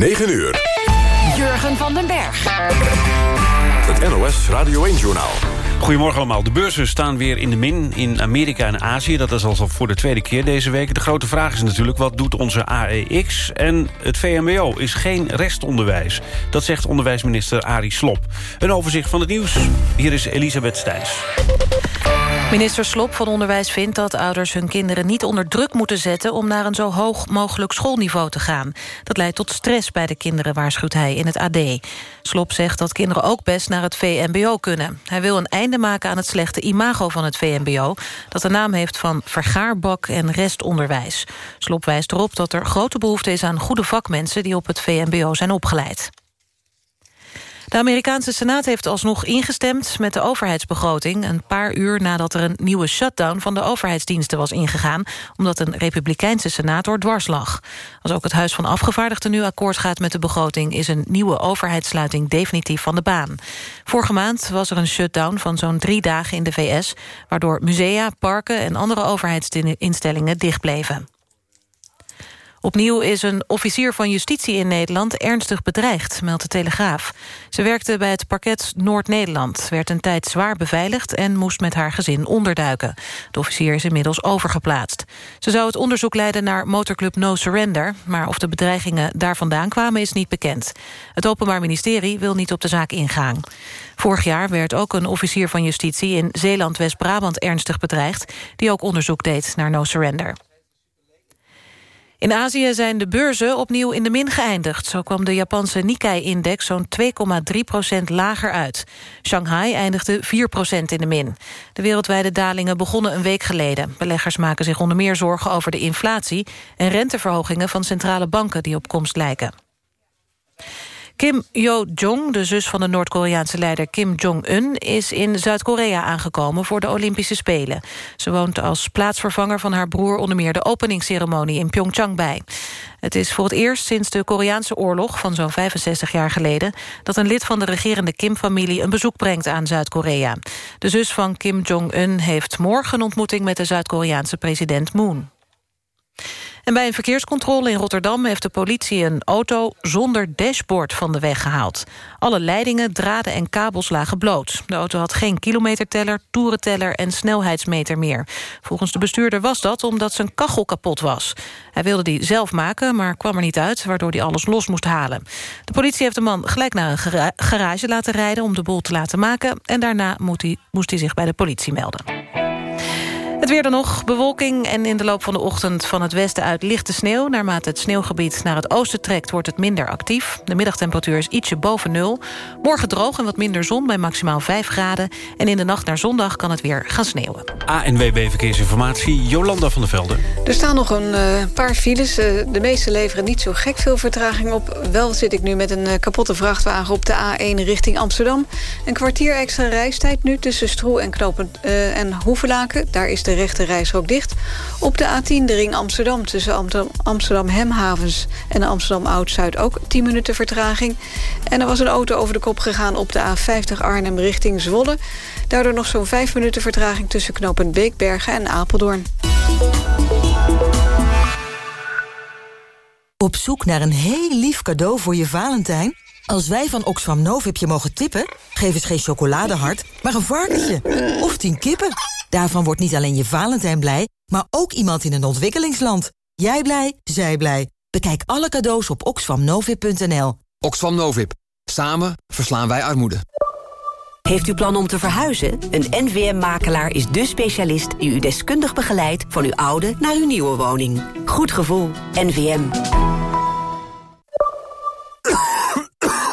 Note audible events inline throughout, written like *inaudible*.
9 uur. Jurgen van den Berg. Het NOS Radio 1-journaal. Goedemorgen allemaal. De beurzen staan weer in de min in Amerika en Azië. Dat is al voor de tweede keer deze week. De grote vraag is natuurlijk, wat doet onze AEX? En het VMBO is geen restonderwijs. Dat zegt onderwijsminister Arie Slop. Een overzicht van het nieuws. Hier is Elisabeth Stijns. Minister Slop van Onderwijs vindt dat ouders hun kinderen niet onder druk moeten zetten om naar een zo hoog mogelijk schoolniveau te gaan. Dat leidt tot stress bij de kinderen, waarschuwt hij in het AD. Slop zegt dat kinderen ook best naar het VMBO kunnen. Hij wil een einde maken aan het slechte imago van het VMBO... dat de naam heeft van vergaarbak en restonderwijs. Slop wijst erop dat er grote behoefte is aan goede vakmensen... die op het VMBO zijn opgeleid. De Amerikaanse Senaat heeft alsnog ingestemd met de overheidsbegroting... een paar uur nadat er een nieuwe shutdown van de overheidsdiensten was ingegaan... omdat een republikeinse senator dwars lag. Als ook het Huis van Afgevaardigden nu akkoord gaat met de begroting... is een nieuwe overheidssluiting definitief van de baan. Vorige maand was er een shutdown van zo'n drie dagen in de VS... waardoor musea, parken en andere overheidsinstellingen dicht bleven. Opnieuw is een officier van justitie in Nederland ernstig bedreigd, meldt de Telegraaf. Ze werkte bij het parket Noord-Nederland, werd een tijd zwaar beveiligd en moest met haar gezin onderduiken. De officier is inmiddels overgeplaatst. Ze zou het onderzoek leiden naar motorclub No Surrender, maar of de bedreigingen daar vandaan kwamen is niet bekend. Het Openbaar Ministerie wil niet op de zaak ingaan. Vorig jaar werd ook een officier van justitie in Zeeland-West-Brabant ernstig bedreigd, die ook onderzoek deed naar No Surrender. In Azië zijn de beurzen opnieuw in de min geëindigd. Zo kwam de Japanse Nikkei-index zo'n 2,3% lager uit. Shanghai eindigde 4% in de min. De wereldwijde dalingen begonnen een week geleden. Beleggers maken zich onder meer zorgen over de inflatie... en renteverhogingen van centrale banken die op komst lijken. Kim Yo-jong, de zus van de Noord-Koreaanse leider Kim Jong-un... is in Zuid-Korea aangekomen voor de Olympische Spelen. Ze woont als plaatsvervanger van haar broer... onder meer de openingsceremonie in Pyeongchang bij. Het is voor het eerst sinds de Koreaanse oorlog... van zo'n 65 jaar geleden... dat een lid van de regerende Kim-familie... een bezoek brengt aan Zuid-Korea. De zus van Kim Jong-un heeft morgen ontmoeting... met de Zuid-Koreaanse president Moon. En bij een verkeerscontrole in Rotterdam heeft de politie een auto zonder dashboard van de weg gehaald. Alle leidingen, draden en kabels lagen bloot. De auto had geen kilometerteller, toerenteller en snelheidsmeter meer. Volgens de bestuurder was dat omdat zijn kachel kapot was. Hij wilde die zelf maken, maar kwam er niet uit, waardoor hij alles los moest halen. De politie heeft de man gelijk naar een garage laten rijden om de boel te laten maken. En daarna hij, moest hij zich bij de politie melden. Het weer dan nog, bewolking en in de loop van de ochtend van het westen uit lichte sneeuw. Naarmate het sneeuwgebied naar het oosten trekt wordt het minder actief. De middagtemperatuur is ietsje boven nul. Morgen droog en wat minder zon bij maximaal 5 graden. En in de nacht naar zondag kan het weer gaan sneeuwen. ANWB Verkeersinformatie, Jolanda van der Velde. Er staan nog een uh, paar files. Uh, de meeste leveren niet zo gek veel vertraging op. Wel zit ik nu met een uh, kapotte vrachtwagen op de A1 richting Amsterdam. Een kwartier extra reistijd nu tussen Stroe en Knopen en Hoevelaken. Daar is de de rechte reishok dicht. Op de A10 de ring Amsterdam tussen Amsterdam Hemhavens en Amsterdam Oud-Zuid ook 10 minuten vertraging. En er was een auto over de kop gegaan op de A50 Arnhem richting Zwolle. Daardoor nog zo'n 5 minuten vertraging tussen knooppunt Beekbergen en Apeldoorn. Op zoek naar een heel lief cadeau voor je Valentijn? Als wij van Oxfam Novib je mogen tippen... geef eens geen chocoladehart, maar een varkentje. Of tien kippen. Daarvan wordt niet alleen je Valentijn blij... maar ook iemand in een ontwikkelingsland. Jij blij, zij blij. Bekijk alle cadeaus op oxfamnovib.nl. Oxfam Novib. Samen verslaan wij armoede. Heeft u plan om te verhuizen? Een NVM-makelaar is de specialist die u deskundig begeleidt... van uw oude naar uw nieuwe woning. Goed gevoel. NVM.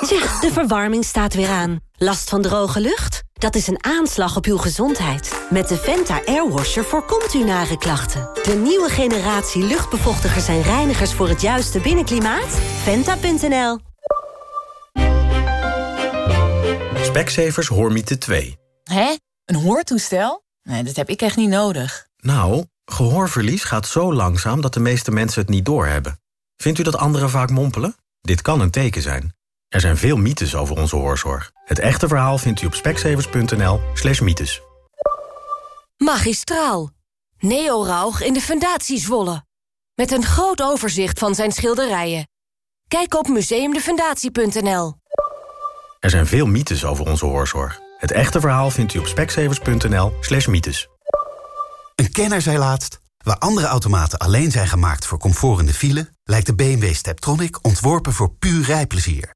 Zeg, de verwarming staat weer aan. Last van droge lucht? Dat is een aanslag op uw gezondheid. Met de Venta Airwasher voorkomt u nare klachten. De nieuwe generatie luchtbevochtigers en reinigers voor het juiste binnenklimaat? Venta.nl Specsavers Hoormiete 2. Hé? Een hoortoestel? Nee, dat heb ik echt niet nodig. Nou, gehoorverlies gaat zo langzaam dat de meeste mensen het niet doorhebben. Vindt u dat anderen vaak mompelen? Dit kan een teken zijn. Er zijn veel mythes over onze hoorzorg. Het echte verhaal vindt u op speksevers.nl slash mythes. Magistraal. Neo Rauch in de Fundatie Zwolle. Met een groot overzicht van zijn schilderijen. Kijk op museumdefundatie.nl. Er zijn veel mythes over onze hoorzorg. Het echte verhaal vindt u op speksevers.nl slash mythes. Een kenner zei laatst... waar andere automaten alleen zijn gemaakt voor comfort in de file... lijkt de BMW Steptronic ontworpen voor puur rijplezier.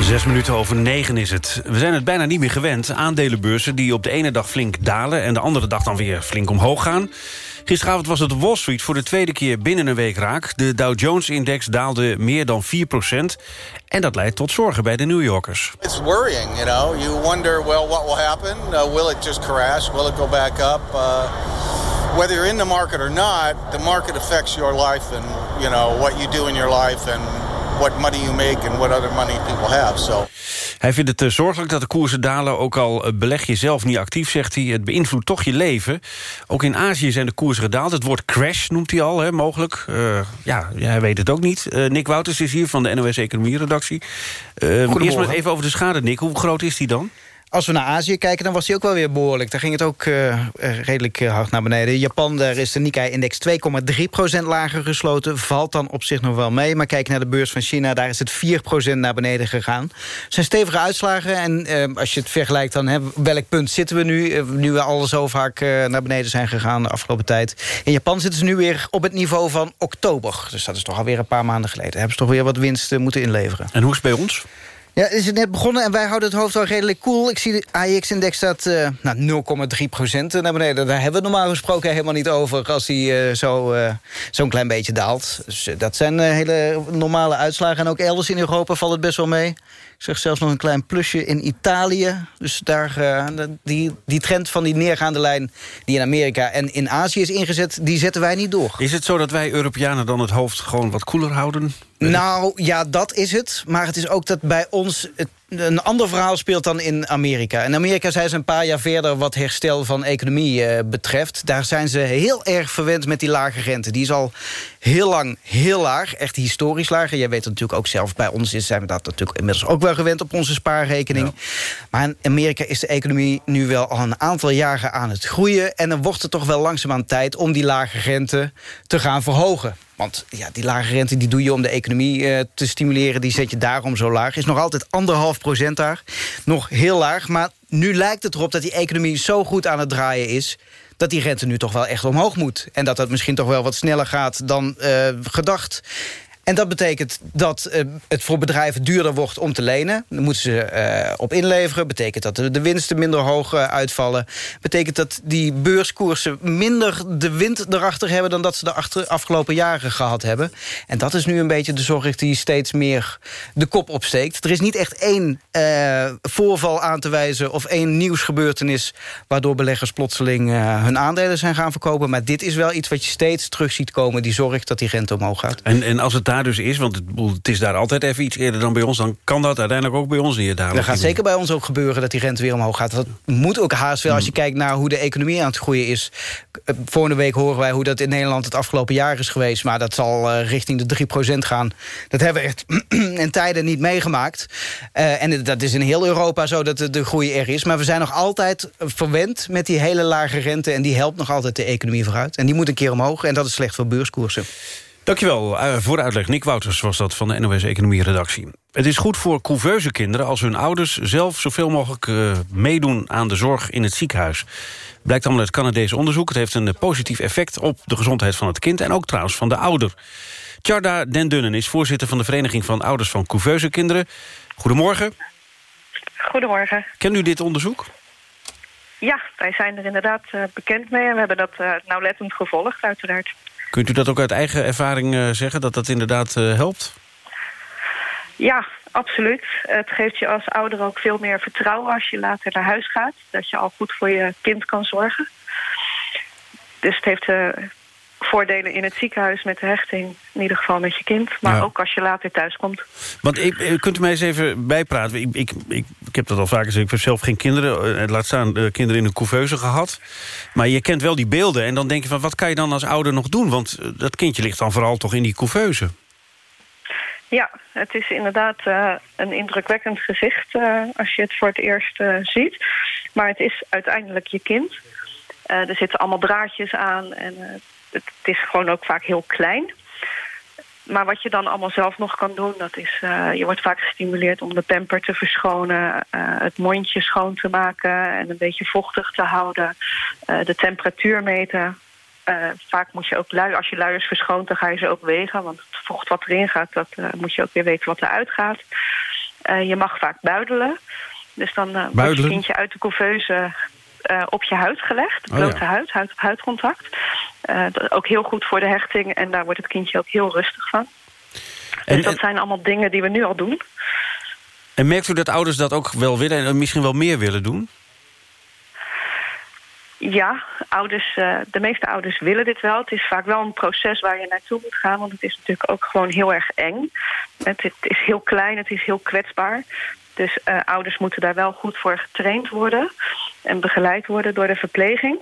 Zes minuten over negen is het. We zijn het bijna niet meer gewend. Aandelenbeurzen die op de ene dag flink dalen... en de andere dag dan weer flink omhoog gaan. Gisteravond was het Wall Street voor de tweede keer binnen een week raak. De Dow Jones-index daalde meer dan 4% En dat leidt tot zorgen bij de New Yorkers. It's worrying, you know. You wonder, well, what will happen? Uh, will it just crash? Will it go back up? Uh, whether you're in the market or not, the market affects your life and, you know, what you do in your life... and what money you make and what other money people have. So. Hij vindt het uh, zorgelijk dat de koersen dalen. Ook al uh, beleg je zelf niet actief, zegt hij. Het beïnvloedt toch je leven. Ook in Azië zijn de koersen gedaald. Het woord crash noemt hij al, hè, mogelijk. Uh, ja, hij weet het ook niet. Nick Wouters is hier van de NOS Economie Redactie. eerst maar even over de schade, Nick. Hoe groot is die dan? Als we naar Azië kijken, dan was die ook wel weer behoorlijk. Daar ging het ook uh, redelijk uh, hard naar beneden. Japan, daar is de Nikkei-index 2,3% lager gesloten. Valt dan op zich nog wel mee. Maar kijk naar de beurs van China, daar is het 4% naar beneden gegaan. Het zijn stevige uitslagen. En uh, als je het vergelijkt, dan hè, welk punt zitten we nu? nu we al zo vaak naar beneden zijn gegaan de afgelopen tijd. In Japan zitten ze nu weer op het niveau van oktober. Dus dat is toch alweer een paar maanden geleden. Hebben ze toch weer wat winst moeten inleveren. En hoe is het bij ons? Ja, is het net begonnen en wij houden het hoofd al redelijk cool. Ik zie de AX-index staat uh, nou, 0,3 procent naar beneden. Daar hebben we normaal gesproken helemaal niet over... als hij uh, zo, zo'n klein beetje daalt. Dus dat zijn hele normale uitslagen. En ook elders in Europa valt het best wel mee. Ik zeg zelfs nog een klein plusje in Italië. Dus daar, die, die trend van die neergaande lijn... die in Amerika en in Azië is ingezet, die zetten wij niet door. Is het zo dat wij Europeanen dan het hoofd gewoon wat koeler houden? Nou, ja, dat is het. Maar het is ook dat bij ons... Het, een ander verhaal speelt dan in Amerika. In Amerika zijn ze een paar jaar verder wat herstel van economie uh, betreft. Daar zijn ze heel erg verwend met die lage rente. Die is al heel lang heel laag, echt historisch laag. En jij weet natuurlijk ook zelf, bij ons zijn we dat natuurlijk inmiddels ook wel gewend op onze spaarrekening. Maar in Amerika is de economie nu wel al een aantal jaren aan het groeien. En dan wordt het toch wel langzaamaan tijd om die lage rente te gaan verhogen. Want ja, die lage rente die doe je om de economie uh, te stimuleren. Die zet je daarom zo laag. Is nog altijd anderhalf procent daar. Nog heel laag. Maar nu lijkt het erop dat die economie zo goed aan het draaien is dat die rente nu toch wel echt omhoog moet. En dat dat misschien toch wel wat sneller gaat dan uh, gedacht. En dat betekent dat uh, het voor bedrijven duurder wordt om te lenen. Dan moeten ze uh, op inleveren. Betekent dat de, winsten minder hoog uh, uitvallen. Betekent dat die beurskoersen minder de wind erachter hebben... dan dat ze de achter, afgelopen jaren gehad hebben. En dat is nu een beetje de zorg die steeds meer de kop opsteekt. Er is niet echt één voorval aan te wijzen... of één nieuwsgebeurtenis waardoor beleggers plotseling hun aandelen zijn gaan verkopen. Maar dit is wel iets wat je steeds terug ziet komen... die zorgt dat die rente omhoog gaat. En, en als het daar dus is, want het, het, is daar altijd even iets eerder dan bij ons... dan kan dat uiteindelijk ook bij ons niet. Dat gaat zeker bij ons ook gebeuren dat die rente weer omhoog gaat. Dat moet ook haast wel als je hmm. kijkt naar hoe de economie aan het groeien is. Eh, volgende week horen wij hoe dat in Nederland het afgelopen jaar is geweest... maar dat zal uh, richting de 3% gaan. Dat hebben we echt *clears throat* in tijden niet meegemaakt. Uh, en dat is in heel Europa zo dat de groei er is. Maar we zijn nog altijd verwend met die hele lage rente... en die helpt nog altijd de economie vooruit. En die moet een keer omhoog en dat is slecht voor beurskoersen. Dankjewel uh, voor de uitleg. Nick Wouters was dat van de NOS Economie Redactie. Het is goed voor couveuse kinderen als hun ouders zelf zoveel mogelijk uh, meedoen aan de zorg in het ziekenhuis. Blijkt allemaal uit Canadees onderzoek. Het heeft een positief effect op de gezondheid van het kind en ook trouwens van de ouder. Tjarda Den Dunnen is voorzitter van de Vereniging van Ouders van Couveuse Kinderen. Goedemorgen. Goedemorgen. Kent u dit onderzoek? Ja, wij zijn er inderdaad uh, bekend mee en we hebben dat nauwlettend gevolgd uiteraard. Kunt u dat ook uit eigen ervaring uh, zeggen, dat dat inderdaad uh, helpt? Ja, absoluut. Het geeft je als ouder ook veel meer vertrouwen als je later naar huis gaat. Dat je al goed voor je kind kan zorgen. Dus het heeft uh, voordelen in het ziekenhuis met de hechting. In ieder geval met je kind. Maar Ja. ook als je later thuis komt. Want ik, eh, kunt u mij eens even bijpraten? Ik, ik, ik, ik heb dat al vaker gezegd. Ik heb zelf geen kinderen. eh, Laat staan eh, kinderen in een couveuse gehad. Maar je kent wel die beelden. En dan denk je van, wat kan je dan als ouder nog doen? Want dat kindje ligt dan vooral toch in die couveuse. Ja, het is inderdaad een indrukwekkend gezicht als je het voor het eerst ziet. Maar het is uiteindelijk je kind. Er zitten allemaal draadjes aan en het, is gewoon ook vaak heel klein. Maar wat je dan allemaal zelf nog kan doen, dat is... eh, je wordt vaak gestimuleerd om de pamper te verschonen... eh, het mondje schoon te maken en een beetje vochtig te houden. eh, de temperatuur meten. Vaak moet je ook lui, als je luiers verschoont, dan ga je ze ook wegen. Want het vocht wat erin gaat, dat moet je ook weer weten wat eruit gaat. Je mag vaak buidelen. Dus dan wordt je kindje uit de couveuse eh, op je huid gelegd. Oh, Blote ja. huid, huid op huidcontact. Dat- ook heel goed voor de hechting en daar wordt het kindje ook heel rustig van. En, dus dat en, zijn allemaal dingen die we nu al doen. en merkt u dat ouders dat ook wel willen... en misschien wel meer willen doen? Ja, ouders, eh, de meeste ouders willen dit wel. Het is vaak wel een proces waar je naartoe moet gaan... want het is natuurlijk ook gewoon heel erg eng. Het, het is heel klein, het is heel kwetsbaar. Dus ouders moeten daar wel goed voor getraind worden... en begeleid worden door de verpleging.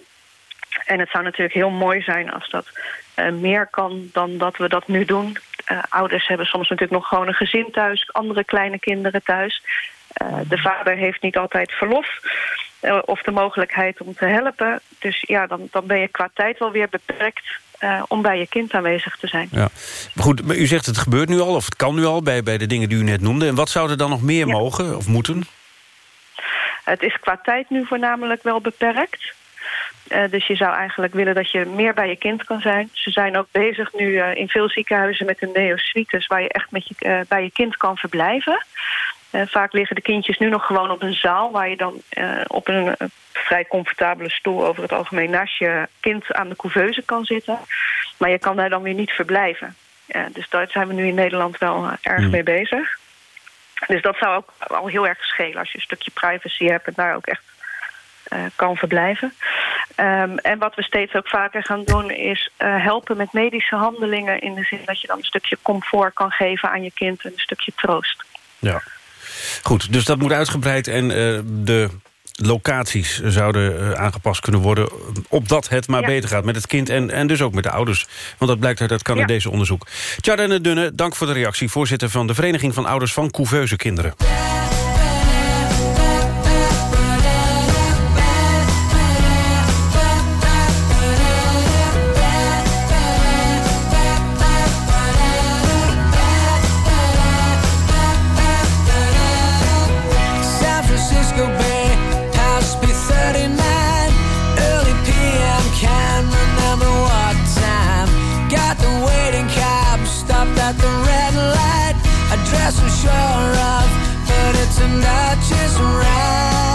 En het zou natuurlijk heel mooi zijn als dat eh, meer kan dan dat we dat nu doen. Eh, ouders hebben soms natuurlijk nog gewoon een gezin thuis... andere kleine kinderen thuis. Eh, de vader heeft niet altijd verlof of de mogelijkheid om te helpen. Dus ja, dan, dan ben je qua tijd wel weer beperkt om bij je kind aanwezig te zijn. Ja. Maar goed, maar u zegt het gebeurt nu al, of het kan nu al... bij, bij de dingen die u net noemde. En wat zou er dan nog meer mogen of moeten? Het is qua tijd nu voornamelijk wel beperkt. Eh, dus je zou eigenlijk willen dat je meer bij je kind kan zijn. Ze zijn ook bezig nu eh, in veel ziekenhuizen met de neosuites... waar je echt met je, eh, bij je kind kan verblijven. Vaak liggen de kindjes nu nog gewoon op een zaal... waar je dan op een vrij comfortabele stoel over het algemeen... naast je kind aan de couveuse kan zitten. Maar je kan daar dan weer niet verblijven. Dus daar zijn we nu in Nederland wel erg Hmm. mee bezig. Dus dat zou ook al heel erg schelen als je een stukje privacy hebt... en daar ook echt eh, kan verblijven. Ehm, en wat we steeds ook vaker gaan doen is eh, helpen met medische handelingen... in de zin dat je dan een stukje comfort kan geven aan je kind... en een stukje troost. Ja. Goed, dus dat moet uitgebreid en eh, de locaties zouden eh, aangepast kunnen worden... opdat het maar Ja. beter gaat met het kind en, en dus ook met de ouders. Want dat blijkt uit het Canadese onderzoek. Tjadenne Dunne, dank voor de reactie. Voorzitter van de Vereniging van Ouders van Couveuse Kinderen. At the red light. Address I'm sure of, but it's turned out just right.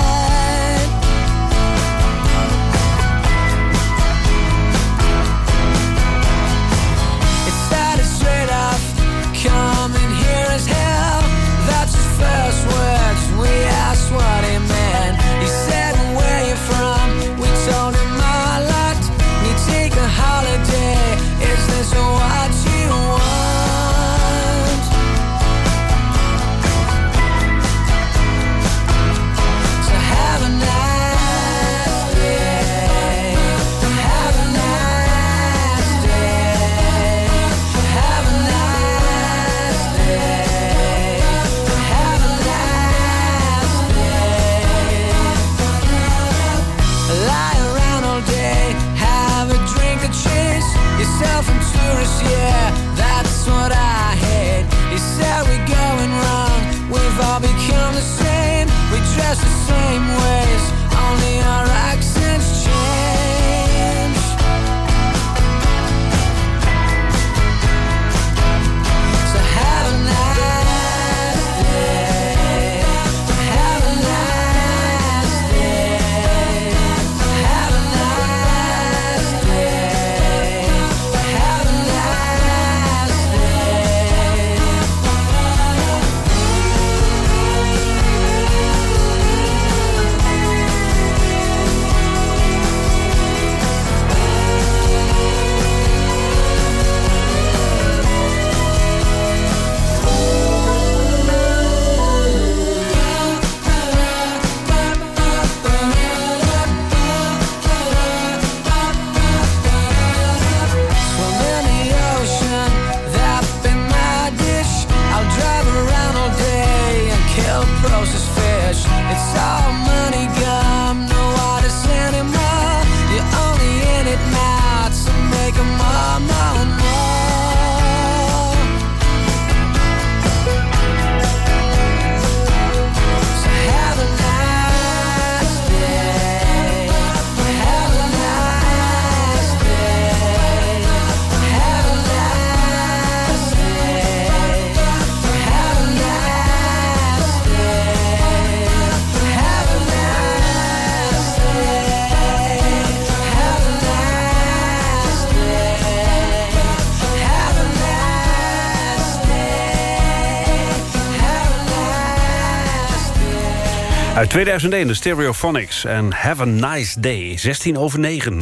Uit 2001, de Stereophonics en Have a Nice Day. 16 over 9.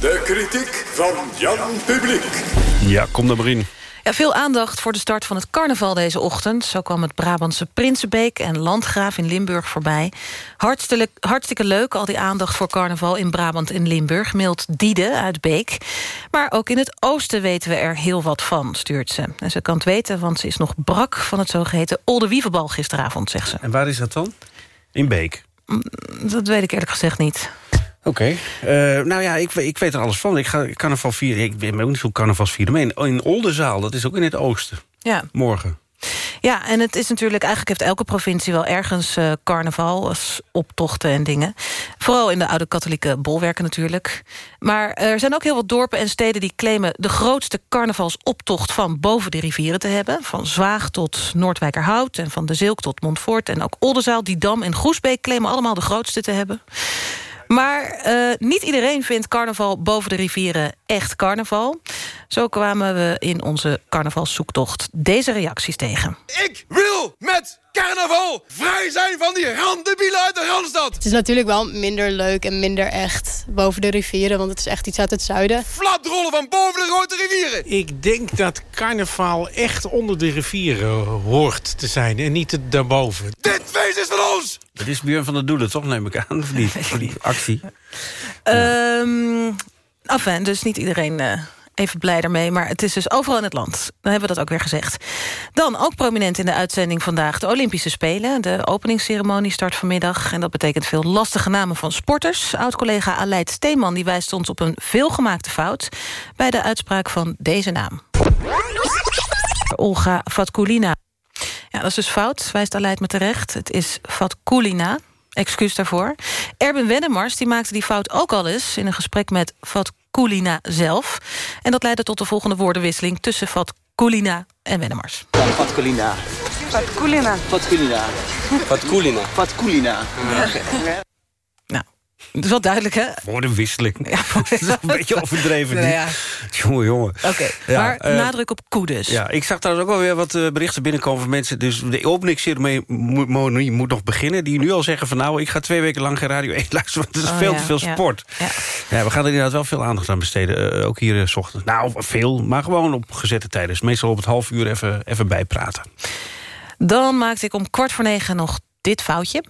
De kritiek van Jan Publiek. Ja, kom er maar in. Ja, veel aandacht voor de start van het carnaval deze ochtend. Zo kwam het Brabantse Prinsenbeek en Landgraaf in Limburg voorbij. Hartstikke, hartstikke leuk, al die aandacht voor carnaval in Brabant en Limburg... meldt Diede uit Beek. Maar ook in het oosten weten we er heel wat van, stuurt ze. En ze kan het weten, want ze is nog brak van het zogeheten Olde Wieverbal gisteravond, zegt ze. En waar is dat dan? In Beek. Dat weet ik eerlijk gezegd niet. Oké. Eh, nou ja, ik, ik weet er alles van. Ik ga carnaval vieren. Ik ben ook niet zo'n carnavalsvieren. Maar in, in Oldenzaal, dat is ook in het oosten. Ja. Morgen. Ja, en het is natuurlijk... Eigenlijk heeft elke provincie wel ergens eh, carnaval... als optochten en dingen. Vooral in de oude katholieke bolwerken natuurlijk. Maar er zijn ook heel wat dorpen en steden die claimen... de grootste carnavalsoptocht van boven de rivieren te hebben. Van Zwaag tot Noordwijkerhout en van de Zilk tot Montfort... en ook Oldenzaal, Didam en Groesbeek claimen allemaal de grootste te hebben. Maar eh, niet iedereen vindt carnaval boven de rivieren echt carnaval. Zo kwamen we in onze carnavalszoektocht deze reacties tegen. Ik wil met carnaval vrij zijn van die randebielen uit de Randstad. Het is natuurlijk wel minder leuk en minder echt boven de rivieren... want het is echt iets uit het zuiden. Flaprollen van boven de grote rivieren. Ik denk dat carnaval echt onder de rivieren hoort te zijn en niet daarboven. Dit feest is van ons! Het is Björn van der Doelen, toch neem ik aan, voor die, *laughs* voor die actie. Ehm enfin, dus niet iedereen eh, even blij daarmee. Maar het is dus overal in het land. Dan hebben we dat ook weer gezegd. Dan ook prominent in de uitzending vandaag de Olympische Spelen. De openingsceremonie start vanmiddag. En dat betekent veel lastige namen van sporters. Oud-collega Aleid Steeman die wijst ons op een veelgemaakte fout... bij de uitspraak van deze naam. Olga Vatkulina. Ja, dat is dus fout, wijst Aleid me terecht. Het is Vatkulina. Excuus daarvoor. Erben Wennemars die maakte die fout ook al eens... in een gesprek met Vatkulina zelf. En dat leidde tot de volgende woordenwisseling... tussen Vatkulina en Wennemars. Fatkulina. Fatkulina. Fatkulina. Fatkulina. Fatkulina. Nou, dat is wel duidelijk, hè? Woordenwisseling. Ja, *laughs* dat is een beetje overdreven. Nou niet? ja. Jongen, jongen. Oké, Ja, maar eh, nadruk op koe dus. Ja, ik zag trouwens ook wel weer wat eh, berichten binnenkomen van mensen. Dus de openingsceremonie moet nog beginnen. Die nu al zeggen van nou, ik ga twee weken lang geen Radio *laughs* 1 luisteren. Want het is Oh, veel ja, te veel sport. ja. Ja. we gaan er inderdaad wel veel aandacht aan besteden. eh, ook hier s ochtends. Nou, veel, maar gewoon op gezette tijden. Dus meestal op het half uur even, even bijpraten. Dan maakte ik om kwart voor negen nog dit foutje.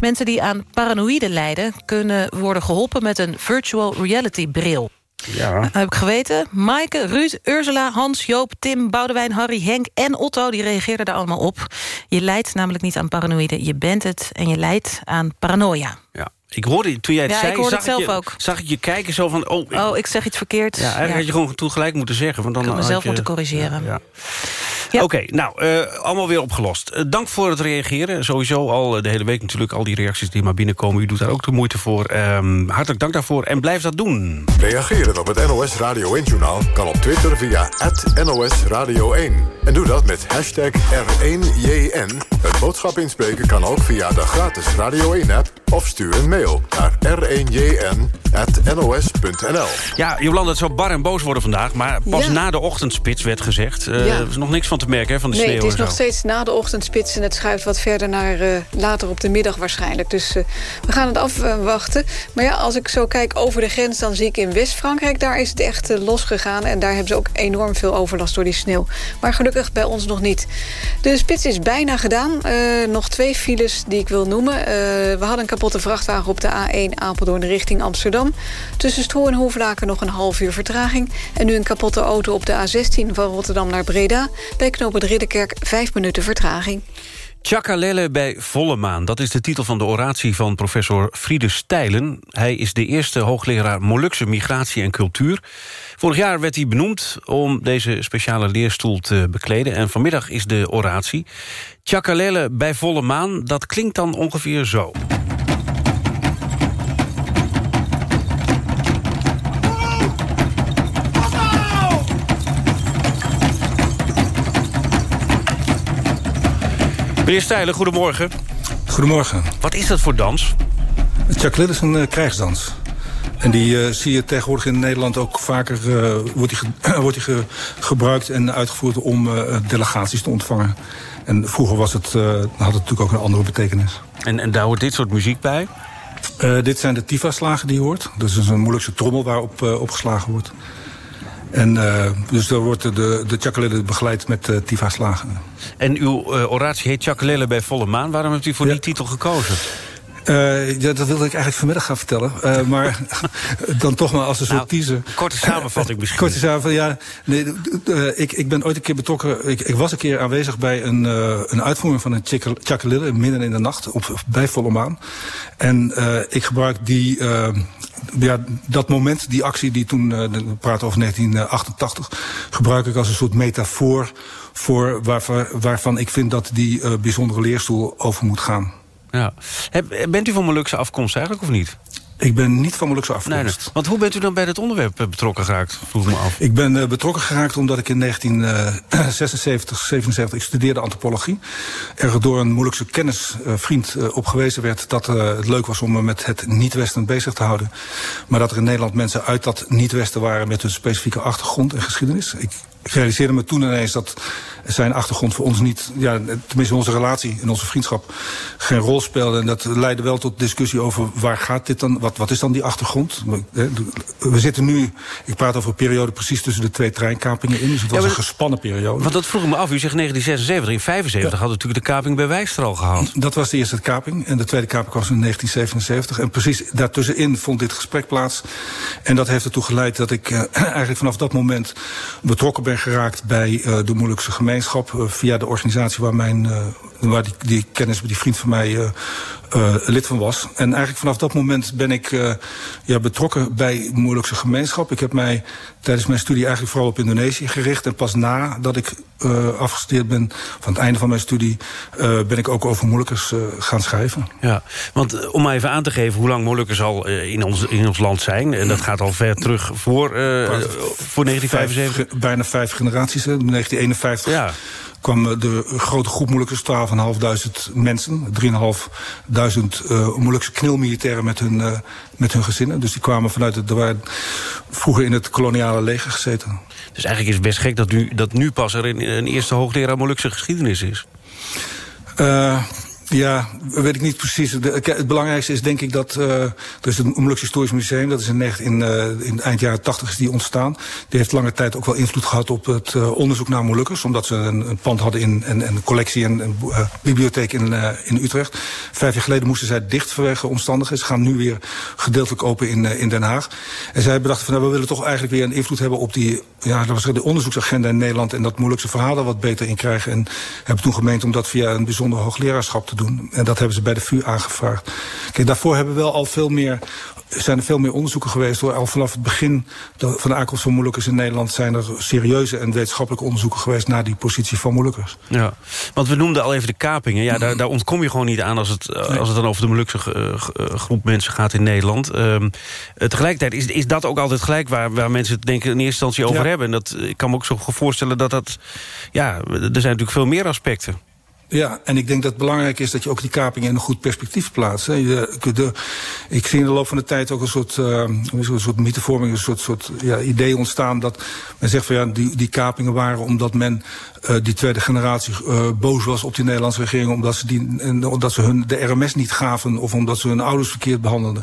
Mensen die aan paranoïde lijden... kunnen worden geholpen met een virtual reality bril. Ja. Heb ik geweten. Maaike, Ruud, Ursula, Hans, Joop, Tim, Boudewijn, Harry, Henk en Otto... die reageerden daar allemaal op. Je lijdt namelijk niet aan paranoïde. Je bent het en je lijdt aan paranoia. Ja. Ik hoorde, toen jij het Ja, zei, ik hoorde zag, het zelf je, ook. zag ik je kijken zo van... Oh, ik, Oh, ik zeg iets verkeerd. ja, eigenlijk had je gewoon toen gelijk moeten zeggen. Want dan Ik had had mezelf je- moeten corrigeren. Ja, ja. Oké, nou, eh, allemaal weer opgelost. Eh, dank voor het reageren. Sowieso al eh, de hele week natuurlijk al die reacties die maar binnenkomen. U doet daar ook de moeite voor. Ehm, hartelijk dank daarvoor en blijf dat doen. Reageren op het NOS Radio 1-journaal kan op Twitter via NOS Radio 1. En doe dat met hashtag R1JN. Het boodschap inspreken kan ook via de gratis Radio 1-app... of stuur een mail naar r1jn.nos.nl. Ja, Jolanda, het zou bar en boos worden vandaag. Maar pas Ja. na de ochtendspits werd gezegd. eh, Ja. Er is nog niks van te merken hè, van de nee, sneeuw het is nog steeds na de ochtendspits en het schuift wat verder naar eh, later op de middag waarschijnlijk. Dus eh, we gaan het afwachten. Maar ja, als ik zo kijk over de grens, dan zie ik in West-Frankrijk... daar is het echt eh, losgegaan en daar hebben ze ook enorm veel overlast door die sneeuw. Maar gelukkig bij ons nog niet. De spits is bijna gedaan. Nog twee files die ik wil noemen. We hadden een kapotte vrachtwagen op de A1 Apeldoorn richting Amsterdam. Tussen Stroe en Hoeflaken nog een half uur vertraging. En nu een kapotte auto op de A16 van Rotterdam naar Breda. Bij Bij knooppunt Ridderkerk 5 minuten vertraging. Chakalele bij volle maan, dat is de titel van de oratie van professor Friede Stijlen. Hij is de eerste hoogleraar Molukse migratie en cultuur. Vorig jaar werd hij benoemd om deze speciale leerstoel te bekleden... en vanmiddag is de oratie. Chakalele bij volle maan, dat klinkt dan ongeveer zo. Meneer Stijlen, goedemorgen. Goedemorgen. Wat is dat voor dans? Chaklil is een uh, krijgsdans. En die uh, zie je tegenwoordig in Nederland ook vaker uh, wordt die ge *clears throat* wordt die ge gebruikt en uitgevoerd om delegaties te ontvangen. En vroeger was het, had het natuurlijk ook een andere betekenis. En, en daar hoort dit soort muziek bij? dit zijn de tifa-slagen die je hoort. Dat is een moeilijkse trommel waarop opgeslagen wordt. En uh, dus daar wordt de, de chakalele begeleid met uh, Tifa-slagen. En uw uh, oratie heet Chakalele bij volle maan. Waarom hebt u voor ja. die titel gekozen? Uh, ja, dat wilde ik eigenlijk vanmiddag gaan vertellen. Uh, *laughs* maar dan toch maar als een soort nou, teaser. Korte samenvatting misschien. Korte samenvatting, ja. Nee, uh, ik, ik ben ooit een keer betrokken... Ik, ik was een keer aanwezig bij een, een uitvoering van een chakalille... midden in de nacht, op, bij volle maan. En ik gebruik die... ja, dat moment, die actie die toen... we praten over 1988... gebruik ik als een soort metafoor... voor waarvan, waarvan ik vind dat die bijzondere leerstoel over moet gaan. Ja. Bent u van Molukse afkomst eigenlijk of niet? Ik ben niet van Molukse afkomst. Nee, nee. Want hoe bent u dan bij dit onderwerp betrokken geraakt, vroeg me af? Ik ben uh, betrokken geraakt omdat ik in 1976, 77, *clears throat* ik studeerde antropologie. Er door een Molukse kennisvriend uh, op gewezen werd dat uh, het leuk was om me met het niet-Westen bezig te houden. Maar dat er in Nederland mensen uit dat niet-Westen waren met hun specifieke achtergrond en geschiedenis. Ik, ik realiseerde me toen ineens dat zijn achtergrond voor ons niet, ja, tenminste onze relatie en onze vriendschap, geen rol speelde. En dat leidde wel tot discussie over waar gaat dit dan, wat, wat is dan die achtergrond? We zitten nu, ik praat over een periode precies tussen de twee treinkapingen in, dus het was ja, een gespannen periode. Want dat vroeg me af, u zegt 1976, in 75 ja. hadden we natuurlijk de kaping bij Wijster al gehad. Dat was de eerste kaping en de tweede kaping was in 1977. En precies daartussenin vond dit gesprek plaats. En dat heeft ertoe geleid dat ik uh, *clears throat* eigenlijk vanaf dat moment betrokken ben geraakt bij uh, de moeilijkste gemeenschap. Uh, via de organisatie waar, mijn, uh, waar die, die kennis, die vriend van mij uh, lid van was. En eigenlijk vanaf dat moment ben ik uh, ja, betrokken bij de moeilijkse gemeenschap. Ik heb mij tijdens mijn studie eigenlijk vooral op Indonesië gericht. En pas nadat ik uh, afgestudeerd ben, van het einde van mijn studie... ben ik ook over moeilijkers gaan schrijven. Ja, want om maar even aan te geven hoe lang moeilijkers al in ons, in ons land zijn... en dat gaat al ver terug voor, voor 1975. Vijf, bijna vijf generaties, hè, 1951... Ja kwam de grote groep moeilijkers, 12.500 mensen. 3.500 uh, moeilijkse knilmilitairen met hun, uh, met hun gezinnen. Dus die kwamen vanuit het... Er waren vroeger in het koloniale leger gezeten. Dus eigenlijk is het best gek dat nu, dat nu pas er een, een eerste hoogleraar Molukse geschiedenis is. Uh, ja, weet ik niet precies. Het belangrijkste is denk ik dat... Uh, er is het Molukse Historisch Museum, dat is in, in, uh, in eind jaren tachtig is die ontstaan. Die heeft lange tijd ook wel invloed gehad op het uh, onderzoek naar Molukkers. Omdat ze een, een pand hadden in en, en een collectie en een bibliotheek in, in Utrecht. Vijf jaar geleden moesten zij dicht vanwege omstandigheden. Ze gaan nu weer gedeeltelijk open in, in Den Haag. En zij bedachten van nou, we willen toch eigenlijk weer een invloed hebben op die... Ja, dat de onderzoeksagenda in Nederland en dat Molukse verhaal er wat beter in krijgen. En hebben toen gemeend om dat via een bijzonder hoogleraarschap te doen. En dat hebben ze bij de VU aangevraagd. Kijk, daarvoor hebben we wel al veel meer, zijn er veel meer onderzoeken geweest. Hoor. Al vanaf het begin van de aankomst van moeilijkers in Nederland... zijn er serieuze en wetenschappelijke onderzoeken geweest... naar die positie van moeilijkers. Ja, want we noemden al even de kapingen. Ja, daar, daar ontkom je gewoon niet aan als het, als het dan over de Molukse groep mensen gaat in Nederland. Um, tegelijkertijd is, is dat ook altijd gelijk waar, waar mensen het denken in eerste instantie over ja. hebben. En dat, ik kan me ook zo voorstellen dat dat... Ja, er zijn natuurlijk veel meer aspecten. Ja, en ik denk dat het belangrijk is dat je ook die kaping in een goed perspectief plaatst. De, ik zie in de loop van de tijd ook een soort, uh, een soort mythevorming, een soort, soort ja, idee ontstaan dat men zegt van ja, die, die kapingen waren omdat men uh, die tweede generatie uh, boos was op die Nederlandse regering omdat ze, die, omdat ze hun de RMS niet gaven of omdat ze hun ouders verkeerd behandelden.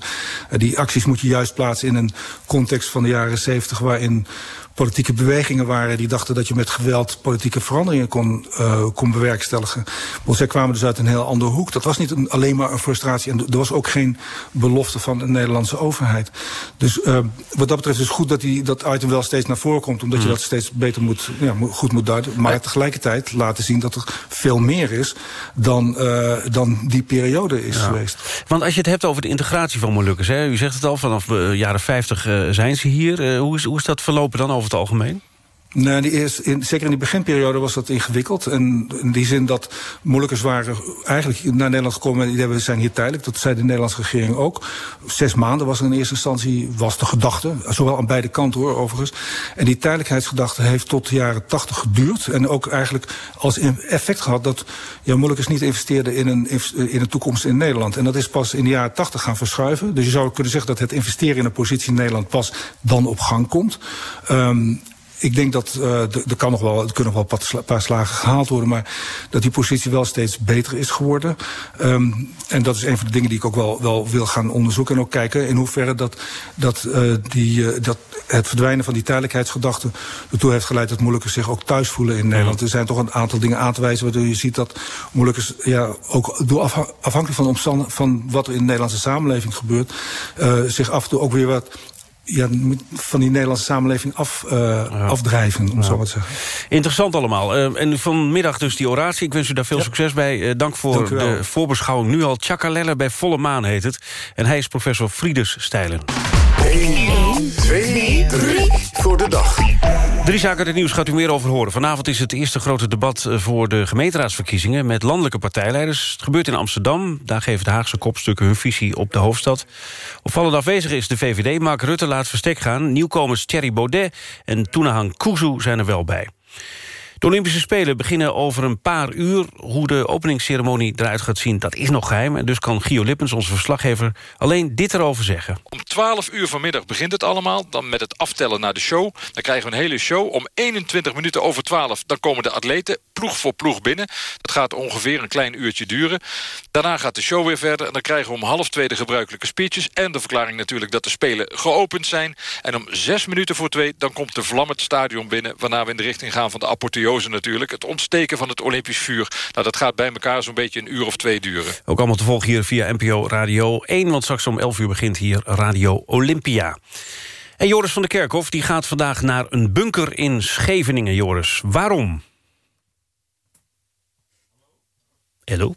Die acties moet je juist plaatsen in een context van de jaren zeventig waarin politieke bewegingen waren... die dachten dat je met geweld politieke veranderingen kon, uh, kon bewerkstelligen. Want zij kwamen dus uit een heel andere hoek. Dat was niet een, alleen maar een frustratie. En er was ook geen belofte van de Nederlandse overheid. Dus uh, wat dat betreft is het goed dat die, dat item wel steeds naar voren komt... omdat mm. je dat steeds beter moet, ja, goed moet duiden. Maar tegelijkertijd laten zien dat er veel meer is... dan, uh, dan die periode is ja. geweest. Want als je het hebt over de integratie van Molukkers... Hè, u zegt het al, vanaf de jaren 50 uh, zijn ze hier. Hoe, is, hoe is dat verlopen dan over het algemeen? Nee, die in, zeker in die beginperiode was dat ingewikkeld. En in die zin dat moeilijkers waren eigenlijk naar Nederland gekomen... en die zijn hier tijdelijk, dat zei de Nederlandse regering ook. Zes maanden was er in eerste instantie, was de gedachte. Zowel aan beide kanten hoor, overigens. En die tijdelijkheidsgedachte heeft tot de jaren tachtig geduurd. En ook eigenlijk als effect gehad dat ja, moeilijkers niet investeerden... in een, in een toekomst in Nederland. En dat is pas in de jaren tachtig gaan verschuiven. Dus je zou kunnen zeggen dat het investeren in een positie in Nederland... pas dan op gang komt. Um, ik denk dat uh, er kan nog wel, er kunnen nog wel een paar slagen gehaald worden, maar dat die positie wel steeds beter is geworden. Um, en dat is een van de dingen die ik ook wel, wel wil gaan onderzoeken en ook kijken in hoeverre dat, dat, uh, die, uh, dat het verdwijnen van die tijdelijkheidsgedachte ertoe heeft geleid dat moeilijkers zich ook thuis voelen in Nederland. Er zijn toch een aantal dingen aan te wijzen waardoor je ziet dat moeilijkers ja, ook door afhankelijk van, omstand, van wat er in de Nederlandse samenleving gebeurt, zich af en toe ook weer wat ja, van die Nederlandse samenleving af, uh, ja. afdrijven, om ja. zo wat te zeggen. Interessant allemaal. Uh, en vanmiddag dus die oratie. Ik wens u daar veel ja. succes bij. Uh, dank voor dank de voorbeschouwing. Nu al Chakalelle bij volle maan heet het. En hij is professor Frieders Stijlen. 1, 2, 3 voor de dag. Drie zaken uit het nieuws gaat u meer over horen. Vanavond is het eerste grote debat voor de gemeenteraadsverkiezingen... met landelijke partijleiders. Het gebeurt in Amsterdam. Daar geven de Haagse kopstukken hun visie op de hoofdstad. Opvallend afwezig is de VVD. Mark Rutte laat verstek gaan. Nieuwkomers Thierry Baudet en Toenahan Kuzu zijn er wel bij. De Olympische Spelen beginnen over een paar uur. Hoe de openingsceremonie eruit gaat zien, dat is nog geheim. En dus kan Gio Lippens, onze verslaggever, alleen dit erover zeggen. Om 12 uur vanmiddag begint het allemaal. Dan met het aftellen naar de show. Dan krijgen we een hele show. Om 21 minuten over 12 dan komen de atleten ploeg voor ploeg binnen. Dat gaat ongeveer een klein uurtje duren. Daarna gaat de show weer verder. En dan krijgen we om half twee de gebruikelijke speeches. En de verklaring natuurlijk dat de Spelen geopend zijn. En om zes minuten voor twee dan komt de vlam het stadion binnen... waarna we in de richting gaan van de natuurlijk. Het ontsteken van het Olympisch vuur. Nou, dat gaat bij elkaar zo'n beetje een uur of twee duren. Ook allemaal te volgen hier via NPO Radio 1. Want straks om 11 uur begint hier Radio Olympia. En Joris van der Kerkhof die gaat vandaag naar een bunker in Scheveningen, Joris. Waarom? Hallo?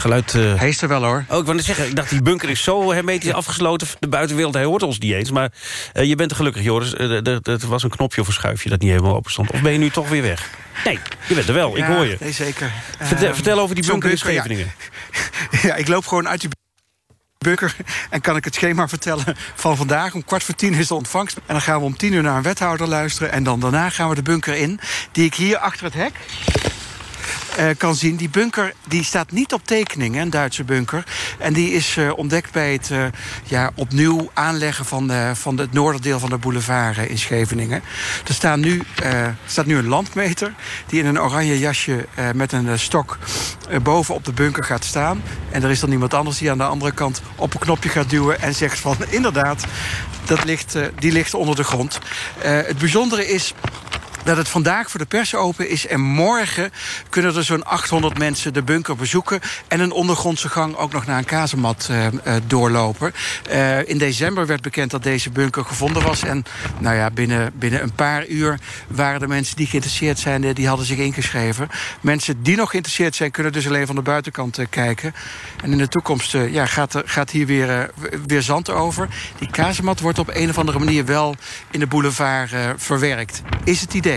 Geluid... Uh... Hij is er wel, hoor. Oh, ik wou zeggen, ik dacht, die bunker is zo hermetisch afgesloten... de buitenwereld, hij hoort ons niet eens. Maar uh, je bent er gelukkig, Joris. Uh, er was een knopje of een schuifje dat niet helemaal open stond. Of ben je nu toch weer weg? Nee, je bent er wel, ja, ik hoor je. Nee, zeker. Vertel, vertel over die bunker in Scheveningen. Ja. *laughs* ja, ik loop gewoon uit die bunker en kan ik het schema vertellen van vandaag. Om kwart voor tien is de ontvangst. En dan gaan we om tien uur naar een wethouder luisteren. En dan daarna gaan we de bunker in, die ik hier achter het hek uh, kan zien. Die bunker die staat niet op tekening, een Duitse bunker. En die is uh, ontdekt bij het uh, ja, opnieuw aanleggen van, van het noorderdeel van de boulevard in Scheveningen. Er staat nu, staat nu een landmeter die in een oranje jasje met een stok boven op de bunker gaat staan. En er is dan iemand anders die aan de andere kant op een knopje gaat duwen en zegt van *laughs* inderdaad, dat ligt, die ligt onder de grond. het bijzondere is dat het vandaag voor de pers open is. En morgen kunnen er zo'n 800 mensen de bunker bezoeken... en een ondergrondse gang ook nog naar een kazemat uh, uh, doorlopen. Uh, in december werd bekend dat deze bunker gevonden was. En nou ja, binnen, binnen een paar uur waren de mensen die geïnteresseerd zijn... die hadden zich ingeschreven. Mensen die nog geïnteresseerd zijn... kunnen dus alleen van de buitenkant kijken. En in de toekomst ja, gaat, gaat hier weer, weer zand over. Die kazemat wordt op een of andere manier wel in de boulevard verwerkt. Is het idee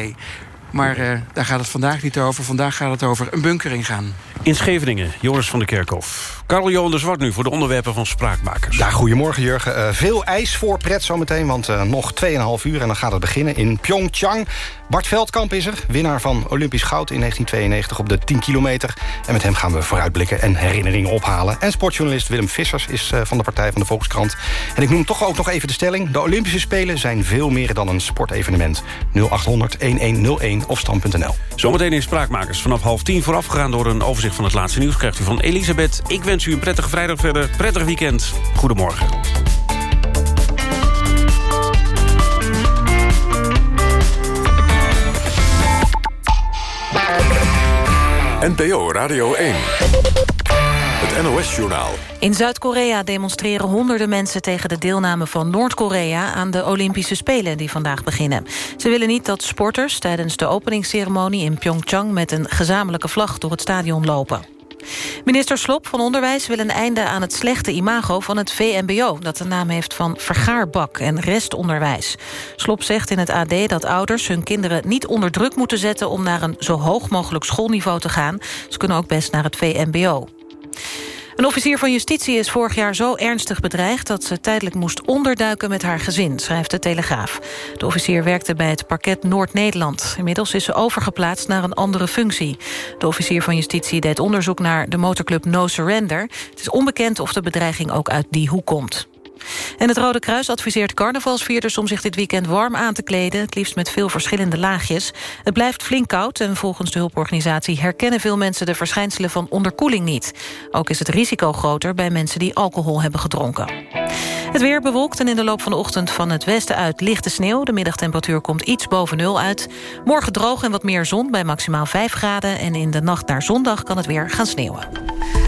maar uh, daar gaat het vandaag niet over. Vandaag gaat het over een bunker ingaan. In Scheveningen, Joris van der Kerkhof. Karel Johan de Zwart nu voor de onderwerpen van Spraakmakers. Ja, goedemorgen Jurgen. Uh, veel ijs voor pret zometeen, want uh, nog 2,5 uur en dan gaat het beginnen in Pyeongchang. Bart Veldkamp is er, winnaar van Olympisch goud in 1992 op de 10 kilometer. En met hem gaan we vooruitblikken en herinneringen ophalen. En sportjournalist Willem Vissers is uh, van de partij van de Volkskrant. En ik noem toch ook nog even de stelling. De Olympische Spelen zijn veel meer dan een sportevenement. 0800 1101 of stand.nl. Zometeen in Spraakmakers vanaf half tien voorafgegaan door een overzicht van het laatste nieuws krijgt u van Elisabeth. Ik wens u een prettige vrijdag verder, prettig weekend. Goedemorgen. NPO Radio 1. In Zuid-Korea demonstreren honderden mensen tegen de deelname van Noord-Korea aan de Olympische Spelen die vandaag beginnen. Ze willen niet dat sporters tijdens de openingsceremonie in Pyeongchang met een gezamenlijke vlag door het stadion lopen. Minister Slop van Onderwijs wil een einde aan het slechte imago van het VMBO... dat de naam heeft van vergaarbak en restonderwijs. Slop zegt in het AD dat ouders hun kinderen niet onder druk moeten zetten... om naar een zo hoog mogelijk schoolniveau te gaan. Ze kunnen ook best naar het VMBO. Een officier van justitie is vorig jaar zo ernstig bedreigd... dat ze tijdelijk moest onderduiken met haar gezin, schrijft de Telegraaf. De officier werkte bij het parket Noord-Nederland. Inmiddels is ze overgeplaatst naar een andere functie. De officier van justitie deed onderzoek naar de motorclub No Surrender. Het is onbekend of de bedreiging ook uit die hoek komt. En het Rode Kruis adviseert carnavalsvierders om zich dit weekend warm aan te kleden, het liefst met veel verschillende laagjes. Het blijft flink koud en volgens de hulporganisatie herkennen veel mensen de verschijnselen van onderkoeling niet. Ook is het risico groter bij mensen die alcohol hebben gedronken. Het weer bewolkt en in de loop van de ochtend van het westen uit lichte sneeuw. De middagtemperatuur komt iets boven nul uit. Morgen droog en wat meer zon bij maximaal 5 graden. En in de nacht naar zondag kan het weer gaan sneeuwen.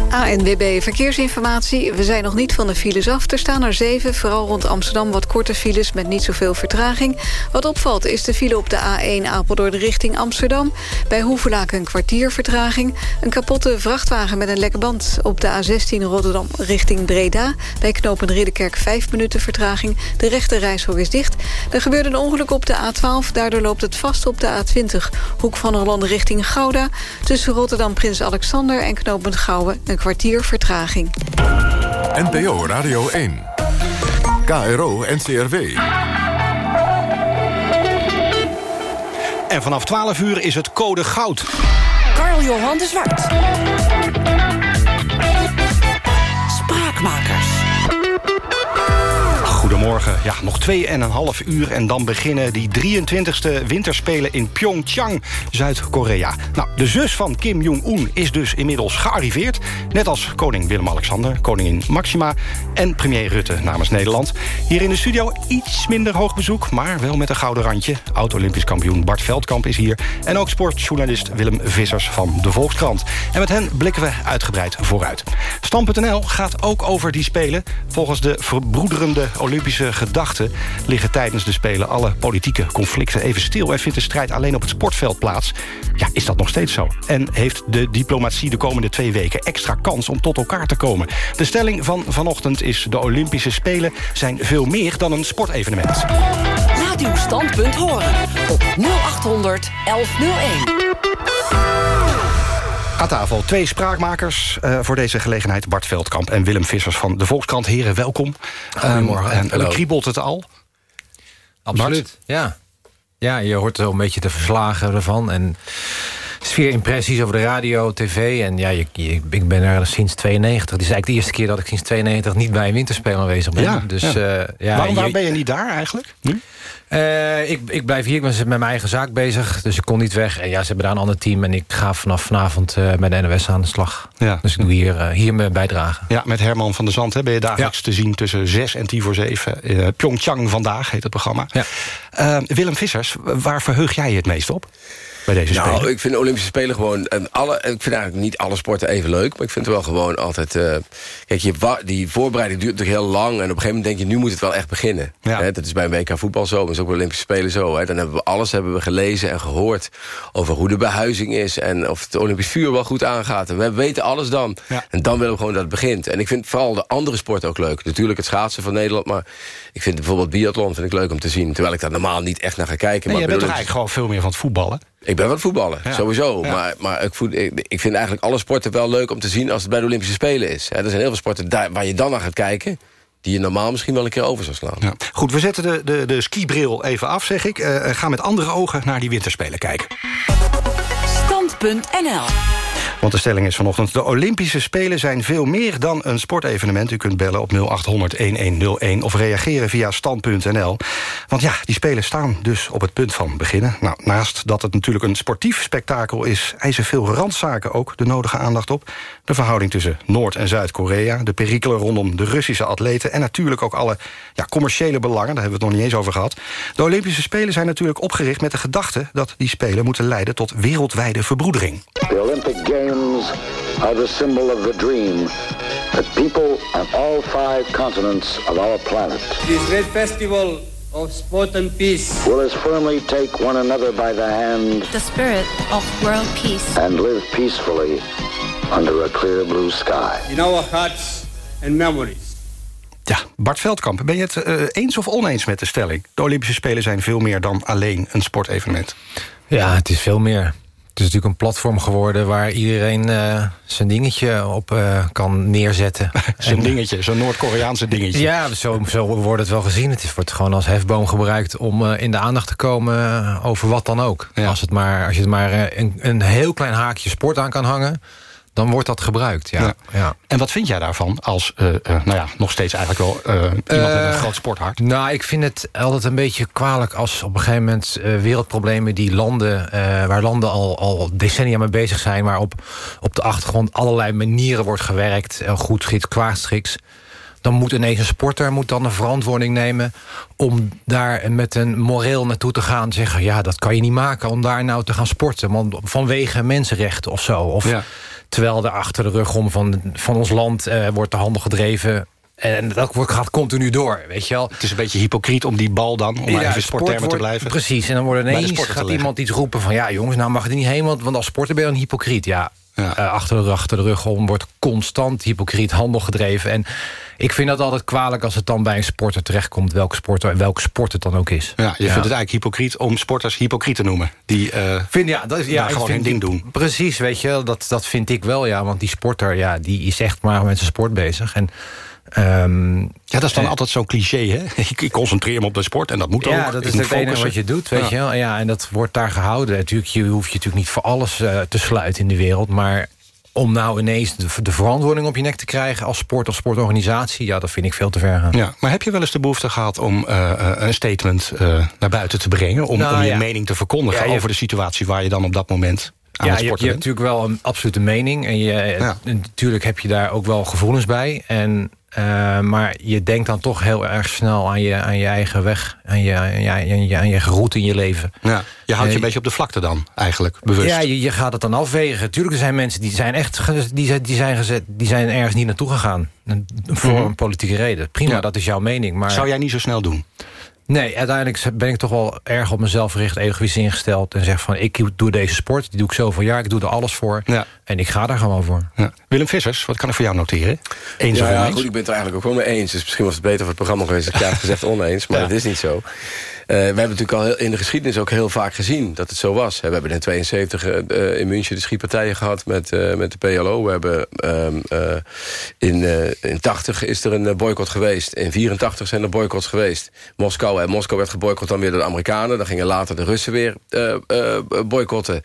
ANWB Verkeersinformatie. We zijn nog niet van de files af. Er staan er vooral rond Amsterdam wat korte files... met niet zoveel vertraging. Wat opvalt is de file op de A1 Apeldoorn richting Amsterdam. Bij Hoevelaak een kwartier vertraging. Een kapotte vrachtwagen met een lekke band op de A16 Rotterdam richting Breda. Bij knooppunt Ridderkerk 5 minuten vertraging. De rechte reishok is dicht. Er gebeurde een ongeluk op de A12. Daardoor loopt het vast op de A20. Hoek van Holland richting Gouda. Tussen Rotterdam Prins Alexander en knooppunt Gouwen een kwartier vertraging. NPO Radio 1. KRO NCRW. En vanaf 12 uur is het code goud. Carl-Johan de Zwart. Spraakmakers. Goedemorgen. Ja, nog 2,5 uur en dan beginnen die 23e winterspelen in Pyeongchang, Zuid-Korea. Nou, de zus van Kim Jong-un is dus inmiddels gearriveerd. Net als koning Willem-Alexander, koningin Maxima en premier Rutte namens Nederland. Hier in de studio iets minder hoog bezoek, maar wel met een gouden randje. Oud-Olympisch kampioen Bart Veldkamp is hier. En ook sportjournalist Willem Vissers van de Volkskrant. En met hen blikken we uitgebreid vooruit. Stam.nl gaat ook over die spelen. Volgens de verbroederende Olympische gedachten... liggen tijdens de Spelen alle politieke conflicten even stil... en vindt de strijd alleen op het sportveld plaats. Ja, is dat nog steeds zo? En heeft de diplomatie de komende twee weken extra kans om tot elkaar te komen? De stelling van vanochtend is... de Olympische Spelen zijn veel meer dan een sportevenement. Laat uw standpunt horen op 0800 1101. Aan tafel twee spraakmakers uh, voor deze gelegenheid. Bart Veldkamp en Willem Vissers van de Volkskrant. Heren, welkom. Goedemorgen. Um, en kriebelt het al? Absoluut, ja. Ja, je hoort er een beetje de verslagen ervan. En sfeerimpressies over de radio, tv. En ja, je, je, ik ben er sinds 92. Het is eigenlijk de eerste keer dat ik sinds 92 niet bij een winterspelen aanwezig ben. Ja, dus, ja. Uh, ja, waarom, waarom je, ben je niet daar eigenlijk? Nu? Uh, ik, ik blijf hier, ik ben met mijn eigen zaak bezig. Dus ik kon niet weg. En ja, ze hebben daar een ander team. En ik ga vanaf vanavond uh, bij de NOS aan de slag. Ja. Dus ik doe hier, uh, hier mijn bijdrage. Ja, met Herman van der Zand hè, ben je dagelijks ja. te zien... tussen 6 en 10 voor 7. Pyeongchang Vandaag heet het programma. Ja. Willem Vissers, waar verheug jij je het meest op? Bij deze nou, spelen? ik vind de Olympische Spelen gewoon... En alle, ik vind eigenlijk niet alle sporten even leuk. Maar ik vind het wel gewoon altijd... Uh, kijk, je, die voorbereiding duurt natuurlijk heel lang. En op een gegeven moment denk je, nu moet het wel echt beginnen. Ja. Dat is bij een WK voetbal zo. Maar is ook bij Olympische Spelen zo. Dan hebben we alles hebben we gelezen en gehoord... over hoe de behuizing is. En of het Olympisch vuur wel goed aangaat. En we weten alles dan. Ja. En dan willen we gewoon dat het begint. En ik vind vooral de andere sporten ook leuk. Natuurlijk het schaatsen van Nederland. Maar ik vind bijvoorbeeld biathlon vind ik leuk om te zien. Terwijl ik daar normaal niet echt naar ga kijken. Nee, maar je bent toch eigenlijk gewoon veel meer van het voetballen? Ik ben het voetballen, Ja. sowieso. Ja. Maar, maar ik, voed, ik, ik vind eigenlijk alle sporten wel leuk om te zien... als het bij de Olympische Spelen is. Er zijn heel veel sporten daar, waar je dan naar gaat kijken... die je normaal misschien wel een keer over zou slaan. Ja. Goed, we zetten de, de, de skibril even af, zeg ik. Uh, ga met andere ogen naar die winterspelen kijken. Stand.nl Want de stelling is vanochtend... de Olympische Spelen zijn veel meer dan een sportevenement. U kunt bellen op 0800-1101 of reageren via stand.nl. Want ja, die Spelen staan dus op het punt van beginnen. Nou, naast dat het natuurlijk een sportief spektakel is... eisen veel randzaken ook de nodige aandacht op. De verhouding tussen Noord- en Zuid-Korea... de perikelen rondom de Russische atleten... en natuurlijk ook alle ja, commerciële belangen, daar hebben we het nog niet eens over gehad. De Olympische Spelen zijn natuurlijk opgericht met de gedachte... dat die Spelen moeten leiden tot wereldwijde verbroedering. The Olympic Games are the symbol of the dream that people on all five continents of our planet This great festival of sport and peace will as firmly take one another by the hand The spirit of world peace. and live peacefully under a clear blue sky. in our hearts and memories. Ja, Bart Veldkamp, ben je het eh, eens of oneens met de stelling? De Olympische Spelen zijn veel meer dan alleen een sportevenement. Ja, het is veel meer. Het is natuurlijk een platform geworden waar iedereen eh, zijn dingetje op eh, kan neerzetten. *laughs* Zijn dingetje, zo'n Noord-Koreaanse dingetje. Ja, zo, zo wordt het wel gezien. Het is, wordt gewoon als hefboom gebruikt om eh, in de aandacht te komen over wat dan ook. Als, het maar, als je het maar eh, een, een heel klein haakje sport aan kan hangen, dan wordt dat gebruikt. Ja. Ja. Ja. En wat vind jij daarvan als, eh, eh, nou ja, nog steeds eigenlijk wel eh, iemand met een groot sporthart? Nou, ik vind het altijd een beetje kwalijk als op een gegeven moment wereldproblemen die landen, waar landen al, al decennia mee bezig zijn, waar op, op de achtergrond allerlei manieren wordt gewerkt, goed schiks, kwaad schiks. Dan moet ineens een sporter moet dan een verantwoording nemen om daar met een moreel naartoe te gaan. Zeggen, ja, dat kan je niet maken om daar nou te gaan sporten. Want vanwege mensenrechten of zo. Of, Ja. Terwijl er achter de rug om van, van ons land eh, wordt de handel gedreven. En dat wordt- gaat continu door, weet je wel. Het is een beetje hypocriet om die bal dan, om Ja, even sport sporttermen te wordt- blijven... Precies, en dan wordt ineens te gaat iemand iets roepen van... ja jongens, nou mag het niet heen, want, want als sporter ben je een hypocriet. Ja, eh, achter, de, achter de rug om wordt constant hypocriet handel gedreven. En ik vind dat altijd kwalijk als het dan bij een sporter terechtkomt... welke sporter en welke sport het dan ook is. Ja, je vindt het eigenlijk hypocriet om sporters hypocriet te noemen. Die eh Vind, ja, dat is, ja, gewoon hun ding doen. Precies, weet je, dat, dat vind ik wel, ja. Want die sporter, ja, die is echt maar met zijn sport bezig. En, ehm, Ja, dat is dan eh, altijd zo'n cliché, hè? *laughs* Ik, ik concentreer me op de sport en dat moet ook. Ja, dat is het enige wat je doet, weet Ja. je wel. Ja, en dat wordt daar gehouden. Natuurlijk, je hoeft je natuurlijk niet voor alles eh, te sluiten in de wereld. Maar om nou ineens de, de verantwoording op je nek te krijgen... als sport of sportorganisatie, ja, dat vind ik veel te ver gaan. Ja, maar heb je wel eens de behoefte gehad om eh, een statement naar buiten te brengen? Om, Nou, om je ja. mening te verkondigen over de situatie waar je dan op dat moment aan Ja, je, je hebt natuurlijk wel een absolute mening. En, je, en natuurlijk heb je daar ook wel gevoelens bij. En, eh, maar je denkt dan toch heel erg snel aan je, aan je eigen weg. Aan je, aan je, aan je, aan je route in je leven. Ja, je houdt je Eh, een beetje op de vlakte dan, eigenlijk, bewust. Ja, je, je gaat het dan afwegen. Tuurlijk, er zijn mensen die zijn echt die zijn, die zijn, gezet, die zijn ergens niet naartoe gegaan. Voor Mhm. een politieke reden. Prima, Ja. dat is jouw mening. Maar Zou jij niet zo snel doen? Nee, uiteindelijk ben ik toch wel erg op mezelf gericht, egoïst ingesteld. En zeg van, ik doe deze sport, die doe ik zoveel jaar, ik doe er alles voor. En ik ga daar gewoon voor. Ja. Willem Vissers, wat kan ik voor jou noteren? Eens ja, of ja, goed, ik ben het er eigenlijk ook wel mee eens. Dus misschien was het beter voor het programma geweest... dat ik had gezegd oneens, maar Ja. dat is niet zo. Eh, we hebben natuurlijk al heel- in de geschiedenis ook heel vaak gezien dat het zo was. We hebben in 72 eh, in München de schietpartijen gehad met, eh, met de PLO. We hebben ehm, eh, in, eh, in 80 is er een eh, boycott geweest. In 84 zijn er boycotts geweest. Moskou, en Moskou werd geboycott dan weer door de Amerikanen. Dan gingen later de Russen weer eh, eh, boycotten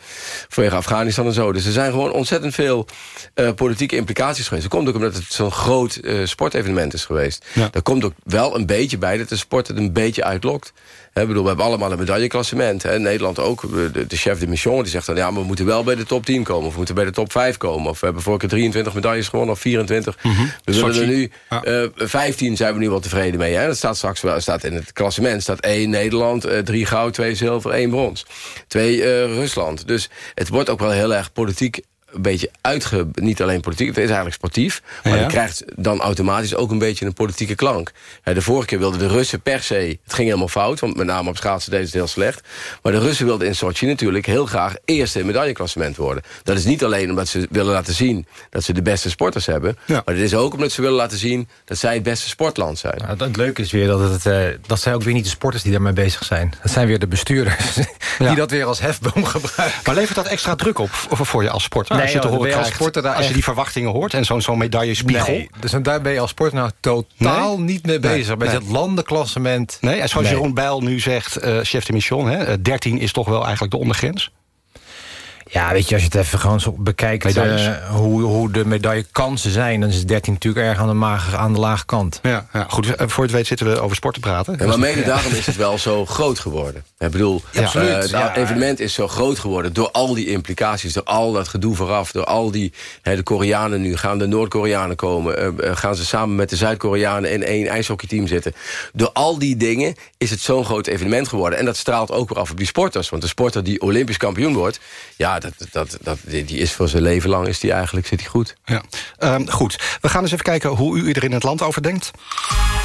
vanwege Afghanistan en zo. Dus er zijn gewoon ontzettend veel eh, politieke implicaties geweest. Dat komt ook omdat het zo'n groot eh, sportevenement is geweest. Daar komt ook wel een beetje bij dat de sport het een beetje uitlokt. Hè, bedoel, we hebben allemaal een medailleklassement. Hè. Nederland ook. De, de chef de mission die zegt dan... ja, maar we moeten wel bij de top 10 komen. Of we moeten bij de top 5 komen. Of we hebben vorige keer 23 medailles gewonnen. Of 24. We willen er nu... eh 15 zijn we nu wel tevreden mee. Hè. Dat staat straks wel. staat in het klassement staat 1 Nederland. eh 3 goud, 2 zilver, 1 brons. 2 eh, Rusland. Dus het wordt ook wel heel erg politiek een beetje uitge... Niet alleen politiek, het is eigenlijk sportief. Maar Ja. het krijgt dan automatisch ook een beetje een politieke klank. De vorige keer wilden de Russen per se... Het ging helemaal fout, want met name op schaatsen deden ze het heel slecht. Maar de Russen wilden in Sochi natuurlijk heel graag... eerste in medailleklassement worden. Dat is niet alleen omdat ze willen laten zien... dat ze de beste sporters hebben. Maar het is ook omdat ze willen laten zien... dat zij het beste sportland zijn. Nou, het leuke is weer dat het, eh, dat zijn ook weer niet de sporters die daarmee bezig zijn. Dat zijn weer de bestuurders *laughs* die dat weer als hefboom gebruiken. Maar levert dat extra druk op voor voor je als sporter? Nee, als je, te horen als sporter daar als je die verwachtingen hoort en zo'n zo'n medaillespiegel. Nee, dus daar ben je als sporter nou totaal Nee? niet mee bezig. Met het landenklassement. Nee, en zoals. Jeroen Bijl nu zegt, eh, chef de mission... Hè, eh, 13 is toch wel eigenlijk de ondergrens? Ja, weet je, als je het even gewoon zo bekijkt... Eh, hoe, hoe de medaillekansen zijn... dan is 13 natuurlijk erg aan de, mager, aan de lage kant. Ja, ja, goed, eh, voor het weet zitten we over sport te praten. Ja, maar mede daarom is het wel zo groot geworden. Ik bedoel, Ja, eh, het Ja. evenement is zo groot geworden... door al die implicaties, door al dat gedoe vooraf... door al die, hè, de Koreanen nu, gaan de Noord-Koreanen komen... gaan ze samen met de Zuid-Koreanen in één ijshockeyteam zitten. Door al die dingen is het zo'n groot evenement geworden. En dat straalt ook weer af op die sporters. Want de sporter die olympisch kampioen wordt... ja, dat, dat, dat, die is voor zijn leven lang is die eigenlijk, zit hij goed. Ja. Ehm, goed, we gaan eens even kijken hoe u er in het land over denkt.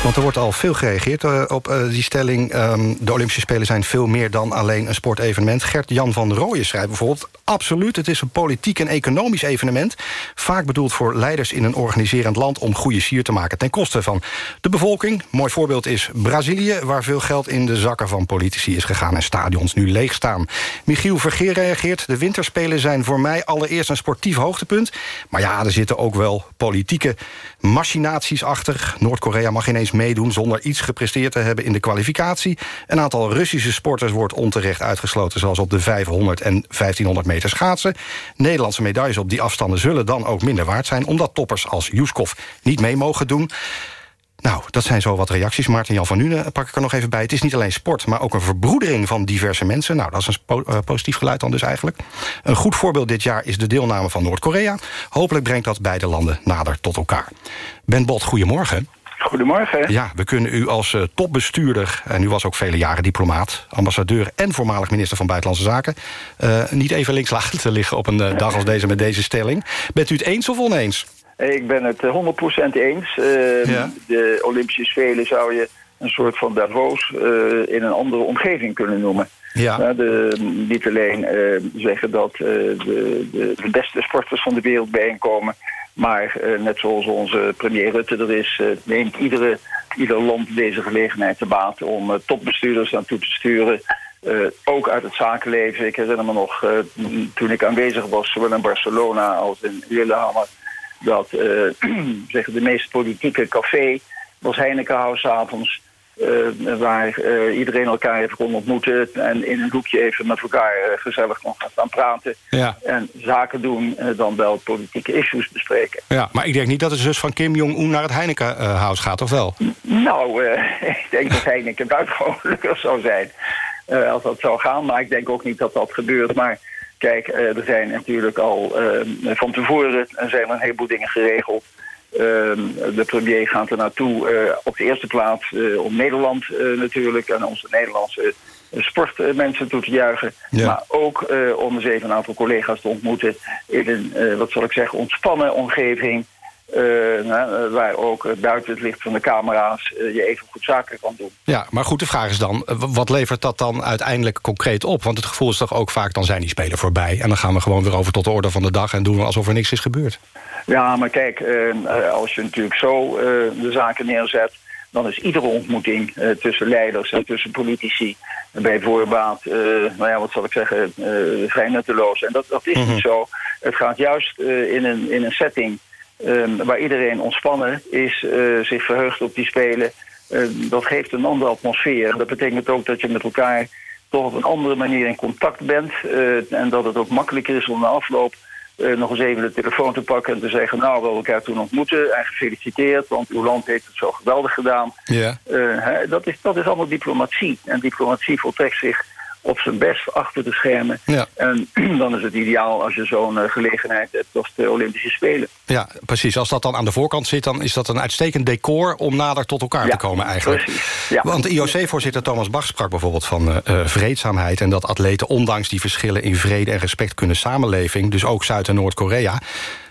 Want er wordt al veel gereageerd eh, op eh, die stelling. Ehm, de Olympische Spelen zijn veel meer dan alleen een sportevenement. Gert-Jan van Rooyen schrijft bijvoorbeeld... absoluut, het is een politiek en economisch evenement. Vaak bedoeld voor leiders in een organiserend land... om goede sier te maken ten koste van de bevolking. Mooi voorbeeld is Brazilië... waar veel geld in de zakken van politici is gegaan... en stadions nu leeg staan. Michiel Vergeer reageert... de winterspelen zijn voor mij allereerst een sportief hoogtepunt. Maar ja, er zitten ook wel politieke machinaties achter. Noord-Korea mag ineens meedoen zonder iets gepresteerd te hebben in de kwalificatie. Een aantal Russische sporters wordt onterecht uitgesloten... zoals op de 500 en 1500 meter schaatsen. Nederlandse medailles op die afstanden zullen dan ook minder waard zijn... omdat toppers als Juskov niet mee mogen doen... Nou, dat zijn zo wat reacties. Maarten Jan van Nuenen pak ik er nog even bij. Het is niet alleen sport, maar ook een verbroedering van diverse mensen. Nou, dat is een po- eh, positief geluid dan dus eigenlijk. Een goed voorbeeld dit jaar is de deelname van Noord-Korea. Hopelijk brengt dat beide landen nader tot elkaar. Ben Bot, goedemorgen. Goedemorgen. Ja, we kunnen u als eh, topbestuurder... en u was ook vele jaren diplomaat, ambassadeur... en voormalig minister van Buitenlandse Zaken... eh, niet even links *laughs* laten liggen op een dag als deze met deze stelling. Bent u het eens of oneens? Ik ben het eh, 100% eens. Eh, Ja. De Olympische Spelen zou je een soort van Davos eh, in een andere omgeving kunnen noemen. Ja. De, niet alleen eh, zeggen dat de, de, beste sporters van de wereld bijeenkomen... maar net zoals onze premier Rutte er is... neemt iedere, ieder land deze gelegenheid te baat... om topbestuurders naartoe te sturen... Ook uit het zakenleven. Ik herinner me nog, toen ik aanwezig was... zowel in Barcelona als in Lillehammer... dat eh, *clears throat* zeggen de meest politieke café was Heinekenhuis avonds... eh, waar eh, iedereen elkaar even kon ontmoeten... en in een hoekje even met elkaar gezellig kon gaan praten... Ja. en zaken doen en dan wel politieke issues bespreken. Ja, maar ik denk niet dat de zus van Kim Jong-un naar het Heineken-huis gaat, of wel? Nou, *laughs* ik denk dat Heineken *laughs* buitengewoon gelukkig zou zijn als dat zou gaan. Maar ik denk ook niet dat dat gebeurt. Maar kijk, eh, er zijn natuurlijk al eh, van tevoren zijn er een heleboel dingen geregeld. Eh, de premier gaat er naartoe eh, op de eerste plaats om Nederland natuurlijk... en onze Nederlandse sportmensen toe te juichen. Ja. Maar ook om eens even een aantal collega's te ontmoeten... in een, wat zal ik zeggen, ontspannen omgeving... eh, nou, eh, waar ook eh, buiten het licht van de camera's je even goed zaken kan doen. Ja, maar goed, de vraag is dan, wat levert dat dan uiteindelijk concreet op? Want het gevoel is toch ook vaak, dan zijn die spelen voorbij... en dan gaan we gewoon weer over tot de orde van de dag... en doen we alsof er niks is gebeurd. Ja, maar kijk, als je natuurlijk zo de zaken neerzet... dan is iedere ontmoeting tussen leiders en tussen politici... bij voorbaat, nou ja, wat zal ik zeggen, vrij nutteloos. En dat, dat is Mhm. niet zo. Het gaat juist in, een, in een setting eh, waar iedereen ontspannen is... eh, zich verheugt op die spelen. Eh, dat geeft een andere atmosfeer. Dat betekent ook dat je met elkaar toch op een andere manier in contact bent. eh, en dat het ook makkelijker is om na afloop eh, nog eens even de telefoon te pakken en te zeggen... nou, we hebben elkaar toen ontmoeten en gefeliciteerd... want uw land heeft het zo geweldig gedaan. Ja. Hè, dat, is, dat is allemaal diplomatie. En diplomatie voltrekt zich op zijn best achter de schermen. Ja. En *clears throat* dan is het ideaal als je zo'n eh, gelegenheid hebt als de Olympische Spelen. Ja, precies. Als dat dan aan de voorkant zit... dan is dat een uitstekend decor om nader tot elkaar te komen eigenlijk. Precies. Ja. Want de IOC-voorzitter Thomas Bach sprak bijvoorbeeld van eh, vreedzaamheid... en dat atleten ondanks die verschillen in vrede en respect kunnen samenleving... dus ook Zuid- en Noord-Korea...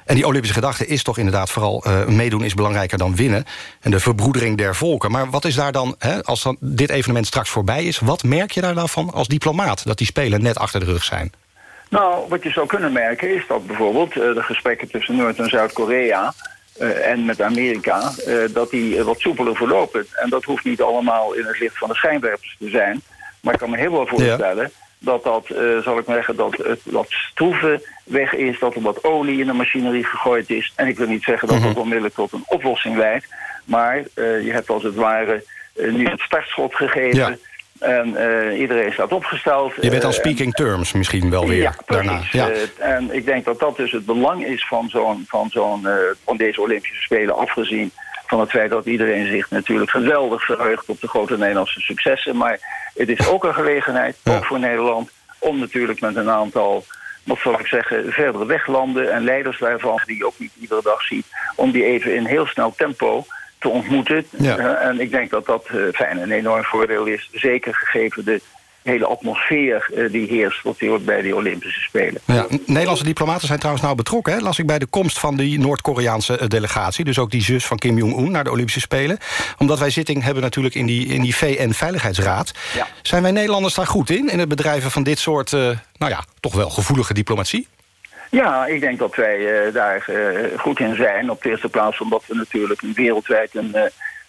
En die Olympische gedachte is toch inderdaad vooral... eh, meedoen is belangrijker dan winnen. En de verbroedering der volken. Maar wat is daar dan, hè, als dan dit evenement straks voorbij is... wat merk je daar dan van als diplomaat? Dat die spelen net achter de rug zijn. Nou, wat je zou kunnen merken is dat bijvoorbeeld eh, de gesprekken tussen Noord- en Zuid-Korea eh, en met Amerika, dat die wat soepeler verlopen. En dat hoeft niet allemaal in het licht van de schijnwerpers te zijn. Maar ik kan me heel wel voorstellen dat dat, eh, zal ik maar zeggen, dat het wat stroeve weg is, dat er wat olie in de machinerie gegooid is. En ik wil niet zeggen dat dat onmiddellijk tot een oplossing leidt. Maar eh, je hebt als het ware eh, nu het startschot gegeven. Ja. En iedereen staat opgesteld. Je bent Eh, speaking terms misschien wel weer ja, daarna. Ja. En ik denk dat dat dus het belang is van, zo'n, van, zo'n, van deze Olympische Spelen, afgezien van het feit dat iedereen zich natuurlijk geweldig verheugt op de grote Nederlandse successen. Maar het is ook een gelegenheid, ook voor Nederland, om natuurlijk met een aantal, wat zal ik zeggen, verdere weglanden en leiders daarvan, die je ook niet iedere dag ziet, om die even in heel snel tempo te ontmoeten. Ja. Eh, en ik denk dat dat eh, fijn een enorm voordeel is, zeker gegeven de hele atmosfeer eh, die heerst natuurlijk bij die Olympische Spelen. Ja, Nederlandse diplomaten zijn trouwens nou betrokken, hè? las ik bij de komst van die Noord-Koreaanse eh, delegatie. Dus ook die zus van Kim Jong-un naar de Olympische Spelen. Omdat wij zitting hebben natuurlijk in die, in die VN-veiligheidsraad. Zijn wij Nederlanders daar goed in? In het bedrijven van dit soort, eh, nou ja, toch wel gevoelige diplomatie? Ja, ik denk dat wij daar goed in zijn. Op de eerste plaats omdat we natuurlijk een wereldwijd een,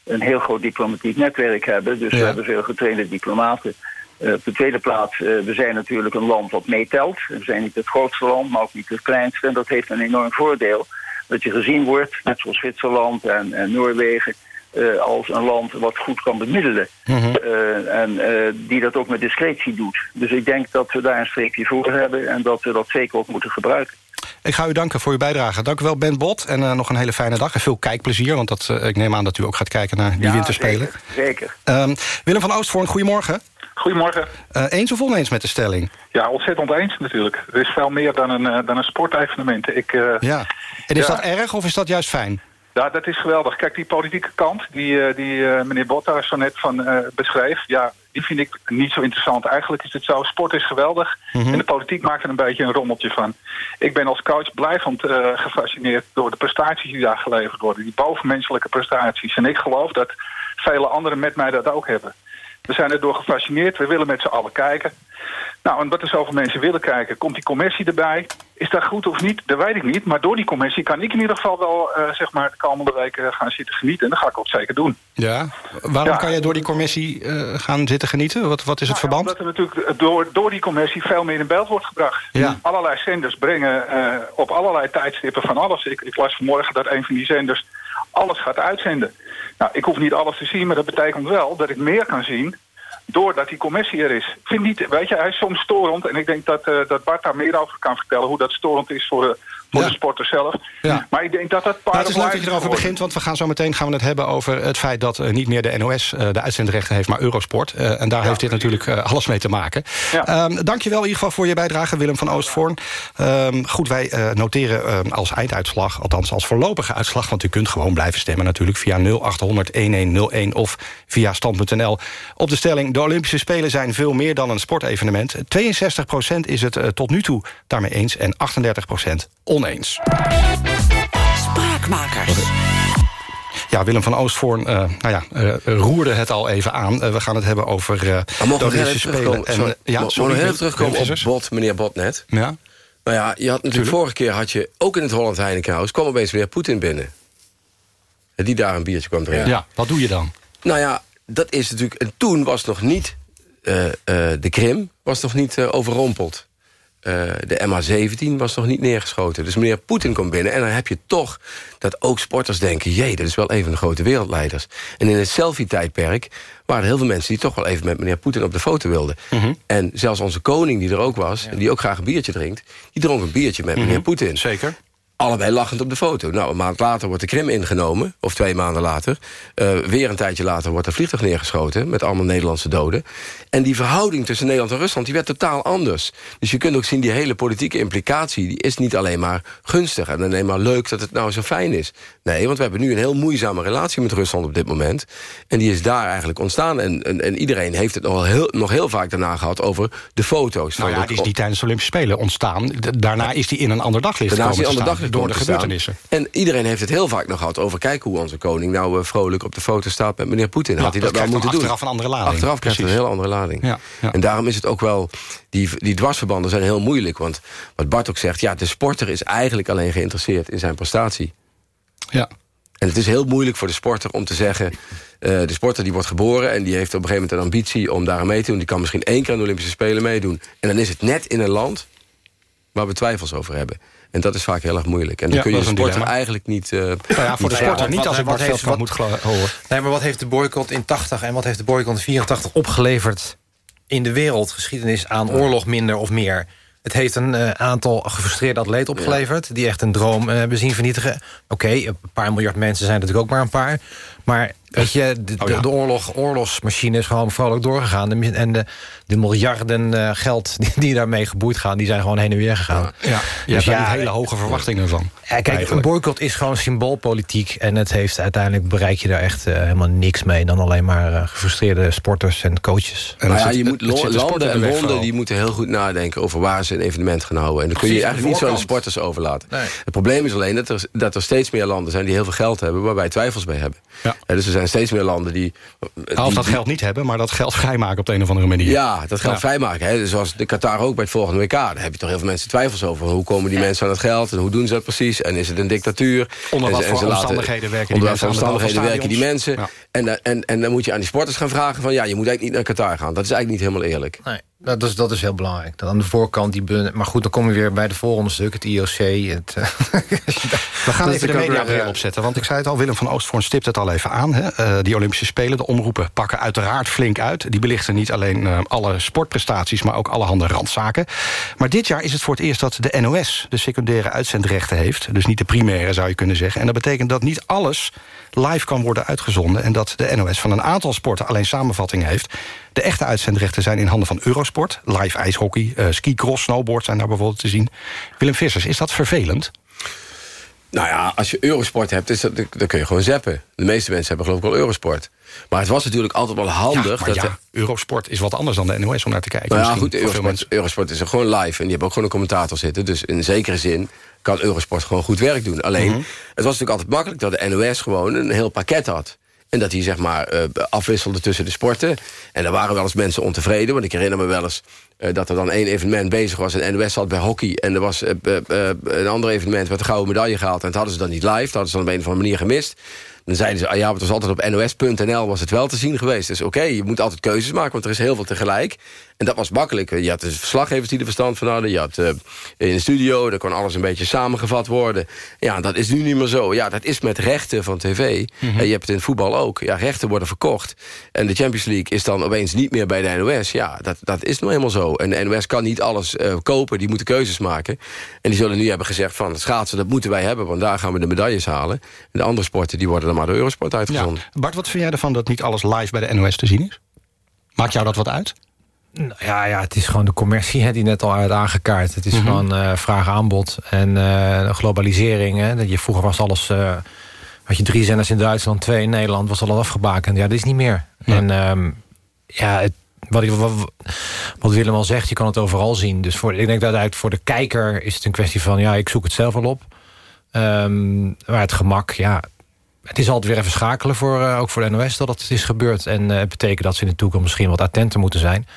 een heel groot diplomatiek netwerk hebben. Dus we Ja. hebben veel getrainde diplomaten. Eh, op de tweede plaats, eh, we zijn natuurlijk een land dat meetelt. We zijn niet het grootste land, maar ook niet het kleinste. En dat heeft een enorm voordeel. Dat je gezien wordt, net zoals Zwitserland en, en Noorwegen... eh, als een land wat goed kan bemiddelen. Eh, en die dat ook met discretie doet. Dus ik denk dat we daar een streepje voor hebben... en dat we dat zeker ook moeten gebruiken. Ik ga u danken voor uw bijdrage. Dank u wel, Ben Bot. En nog een hele fijne dag. En veel kijkplezier, want dat, ik neem aan dat u ook gaat kijken naar die Ja, winterspelen. Zeker. zeker. Ehm, Willem van Oostvoorn, goedemorgen. Goedemorgen. Eh, eens of oneens met de stelling? Ja, ontzettend eens natuurlijk. Er is veel meer dan een, eh, dan een sportevenement. Ik, eh, Ja. En is Ja. dat erg of is dat juist fijn? Ja, dat is geweldig. Kijk, die politieke kant die, die eh, meneer Botta zo net van beschreef... ja, die vind ik niet zo interessant. Eigenlijk is het zo, sport is geweldig... Mhm. en de politiek maakt er een beetje een rommeltje van. Ik ben als coach blijvend gefascineerd door de prestaties die daar geleverd worden. Die bovenmenselijke prestaties. En ik geloof dat vele anderen met mij dat ook hebben. We zijn erdoor gefascineerd, we willen met z'n allen kijken. Nou, en wat er zoveel mensen willen kijken, komt die commissie erbij. Is dat goed of niet? Dat weet ik niet. Maar door die commissie kan ik in ieder geval wel, eh, zeg maar, de komende weken gaan zitten genieten. En dat ga ik ook zeker doen. Ja. Waarom Ja. kan je door die commissie eh, gaan zitten genieten? Wat, wat is het Nou, verband? Omdat er natuurlijk door, door die commissie veel meer in beeld wordt gebracht. Ja. Allerlei zenders brengen eh, op allerlei tijdstippen van alles. Ik, ik las vanmorgen dat een van die zenders alles gaat uitzenden. Nou, ik hoef niet alles te zien, maar dat betekent wel dat ik meer kan zien doordat die commissie er is. Ik vind niet, weet je, hij is soms storend en ik denk dat, eh, dat Bart daar meer over kan vertellen hoe dat storend is voor de, voor de sporter zelf. Ja. Maar ik denk dat dat Nou, het is leuk dat je erover begint, want we gaan zo meteen gaan we het hebben over het feit dat eh, niet meer de NOS eh, de uitzendrechten heeft, maar Eurosport. Eh, en daar heeft dit natuurlijk alles mee te maken. Ehm Dank je wel in ieder geval voor je bijdrage, Willem van Oostvoorn. Ehm, goed, wij noteren ehm, als einduitslag, althans als voorlopige uitslag, want u kunt gewoon blijven stemmen natuurlijk via 0800 1101 of via stand.nl op de stelling. De Olympische Spelen zijn veel meer dan een sportevenement. 62% is het tot nu toe daarmee eens en 38 oneens. Spraakmakers. Ja, Willem van Oostvoorn eh, nou ja, eh, roerde het al even aan. Eh, we gaan het hebben over uh, Olympische Spelen. sorry, En, eh, ja, sorry, we nog even Willem- terugkomen op? Bot, meneer Bot net? Ja. Nou ja, je had natuurlijk vorige keer had je ook in het Holland Heinekenhuis... kwam opeens meneer Poetin binnen. En Die daar een biertje kwam drinken. Ja, wat doe je dan? Nou ja, dat is natuurlijk... En toen was nog niet... eh, eh, de Krim was nog niet overrompeld. Eh, de MH17 was nog niet neergeschoten. Dus meneer Poetin komt binnen en dan heb je toch... dat ook sporters denken... jee, dat is wel een van de grote wereldleiders. En in het selfie-tijdperk waren er heel veel mensen... die toch wel even met meneer Poetin op de foto wilden. Mhm. En zelfs onze koning, die er ook was... en die ook graag een biertje drinkt... die dronk een biertje met meneer Poetin. Mhm. Zeker. Allebei lachend op de foto. Nou, een maand later wordt de Krim ingenomen. Of twee maanden later. Uh, weer een tijdje later wordt er vliegtuig neergeschoten. Met allemaal Nederlandse doden. En die verhouding tussen Nederland en Rusland... die werd totaal anders. Dus je kunt ook zien, die hele politieke implicatie... die is niet alleen maar gunstig en alleen maar leuk dat het nou zo fijn is. Nee, want we hebben nu een heel moeizame relatie met Rusland op dit moment. En die is daar eigenlijk ontstaan. En, en, en iedereen heeft het nog heel, nog heel vaak daarna gehad... over de foto's. Nou van ja, de- die is niet tijdens de Olympische Spelen ontstaan. Daarna is die in een ander daglicht Daarna is die ander daglicht door de gebeurtenissen. En iedereen heeft het heel vaak nog gehad over... kijk hoe onze koning nou eh, vrolijk op de foto staat met meneer Poetin. Ja, Had hij dat, dat nou moeten dan doen? achteraf een andere lading. Achteraf krijgt het een heel andere lading. Ja, ja. En daarom is het ook wel... Die, die dwarsverbanden zijn heel moeilijk. Want wat Bart ook zegt... ja, de sporter is eigenlijk alleen geïnteresseerd in zijn prestatie. Ja. En het is heel moeilijk voor de sporter om te zeggen... eh, de sporter die wordt geboren en die heeft op een gegeven moment een ambitie... om daar aan mee te doen. Die kan misschien één keer aan de Olympische Spelen meedoen. En dan is het net in een land waar we twijfels over hebben. En dat is vaak heel erg moeilijk. En dan Ja, kun je de een sporter dilemma. eigenlijk niet... eh, Nou ja, voor de sporter niet als ik wat Bart heeft- Veldkamp wat- moet horen. Nee, maar wat heeft de boycott in 80 en wat heeft de boycott in 84 opgeleverd in de wereldgeschiedenis aan oorlog minder of meer? Het heeft een eh, aantal gefrustreerde atleten opgeleverd... die echt een droom eh, hebben zien vernietigen. Oké, een paar miljard mensen zijn natuurlijk ook maar een paar. Maar weet je, de, Oh de, de oorlog, oorlogsmachine is gewoon vrolijk doorgegaan. En de, de miljarden eh, geld die, die daarmee geboeid gaan... die zijn gewoon heen en weer gegaan. Ja, je Dus hebt daar ja, niet hele hoge verwachtingen van. Ja, kijk, Eigenlijk. een boycott is gewoon symboolpolitiek. En het heeft uiteindelijk bereik je daar echt eh, helemaal niks mee... dan alleen maar eh, gefrustreerde sporters en coaches. Maar ja, je moet landen en bonden die moeten heel goed nadenken over waar ze een evenement gaan houden. En dan kun je eigenlijk niet zo aan de sporters overlaten. Nee. Het probleem is alleen dat er, dat er steeds meer landen zijn die heel veel geld hebben, waar wij twijfels bij hebben. Ja. Dus er zijn steeds meer landen die. Nou, of die- dat geld niet hebben, maar dat geld *laughs* vrijmaken op de een of andere manier. Ja, dat geld Ja. vrijmaken. Hè. Dus Zoals de Qatar ook bij het volgende WK. Daar heb je toch heel veel mensen twijfels over. Hoe komen die mensen aan het geld en hoe doen ze dat precies? En is het een dictatuur? Onder En wat voor laten- omstandigheden werken die onder mensen omstandigheden werken die mensen? En, dan- en, en dan moet je aan die sporters gaan vragen van... ja, je moet eigenlijk niet naar Qatar gaan. Dat is eigenlijk niet helemaal eerlijk. Nee, dat is, dat is heel belangrijk. Dat aan de voorkant die... bun- Maar goed, dan kom je weer bij de volgende stuk, het IOC. Het, eh, *laughs* We gaan even de mediabril weer, opzetten. Want ik zei het al, Willem van Oostvoorn stipt het al even aan. Hè. Eh, die Olympische Spelen, de omroepen, pakken uiteraard flink uit. Die belichten niet alleen eh, alle sportprestaties... maar ook allerhande randzaken. Maar dit jaar is het voor het eerst dat de NOS... de secundaire uitzendrechten heeft. Dus niet de primaire, zou je kunnen zeggen. En dat betekent dat niet alles live kan worden uitgezonden... en dat de NOS van een aantal sporten alleen samenvattingen heeft. De echte uitzendrechten zijn in handen van Eurosport. Live ijshockey, eh ski, cross, snowboard zijn daar bijvoorbeeld te zien. Willem Vissers, is dat vervelend? Nou ja, als je Eurosport hebt, is dat, dan kun je gewoon zappen. De meeste mensen hebben geloof ik wel Eurosport. Maar het was natuurlijk altijd wel handig... dat ja, Eurosport is wat anders dan de NOS om naar te kijken. Nou ja, goed, Eurosport is er gewoon live. En die hebben ook gewoon een commentator zitten. Dus in zekere zin kan Eurosport gewoon goed werk doen. Alleen, Mhm. het was natuurlijk altijd makkelijk dat de NOS gewoon een heel pakket had. En dat hij zeg maar eh, afwisselde tussen de sporten. En daar waren wel eens mensen ontevreden. Want ik herinner me wel eens eh, dat er dan één evenement bezig was. En NOS zat bij hockey. En er was eh, een ander evenement met de gouden medaille gehaald. En dat hadden ze dan niet live. Dat hadden ze dan op een of andere manier gemist. Dan zeiden ze, ah ja, het was altijd op nos.nl was het wel te zien geweest. Dus oké, je moet altijd keuzes maken, want er is heel veel tegelijk. En dat was makkelijk. Je had de verslaggevers die er verstand van hadden. Je had eh, in de studio, daar kon alles een beetje samengevat worden. Ja, dat is nu niet meer zo. Ja, dat is met rechten van tv. Mhm. En je hebt het in het voetbal ook. Ja, rechten worden verkocht. En de Champions League is dan opeens niet meer bij de NOS. Ja, dat, dat is nou helemaal zo. En de NOS kan niet alles eh, kopen. Die moeten keuzes maken. En die zullen nu hebben gezegd van... schaatsen, dat moeten wij hebben, want daar gaan we de medailles halen. En de andere sporten, die worden dan maar door Eurosport uitgezonden. Bart, wat vind jij ervan dat niet alles live bij de NOS te zien is? Maakt jou dat wat uit? Nou ja, ja, het is gewoon de commercie hè, die net al uit aangekaart. Het is Mhm. gewoon eh vraag-aanbod en eh, globalisering. Hè. Dat je, vroeger was alles... eh, had je drie zenders in Duitsland, twee in Nederland... was al afgebakend. Ja, dat is niet meer. En ehm, ja, het, wat, ik, wat, wat Willem al zegt, je kan het overal zien. Dus voor, ik denk dat uit, voor de kijker is het een kwestie van... ja, ik zoek het zelf wel op. Ehm, maar het gemak, ja... Het is altijd weer even schakelen, voor, eh, ook voor de NOS, dat het is gebeurd. En eh, het betekent dat ze in de toekomst misschien wat attenter moeten zijn.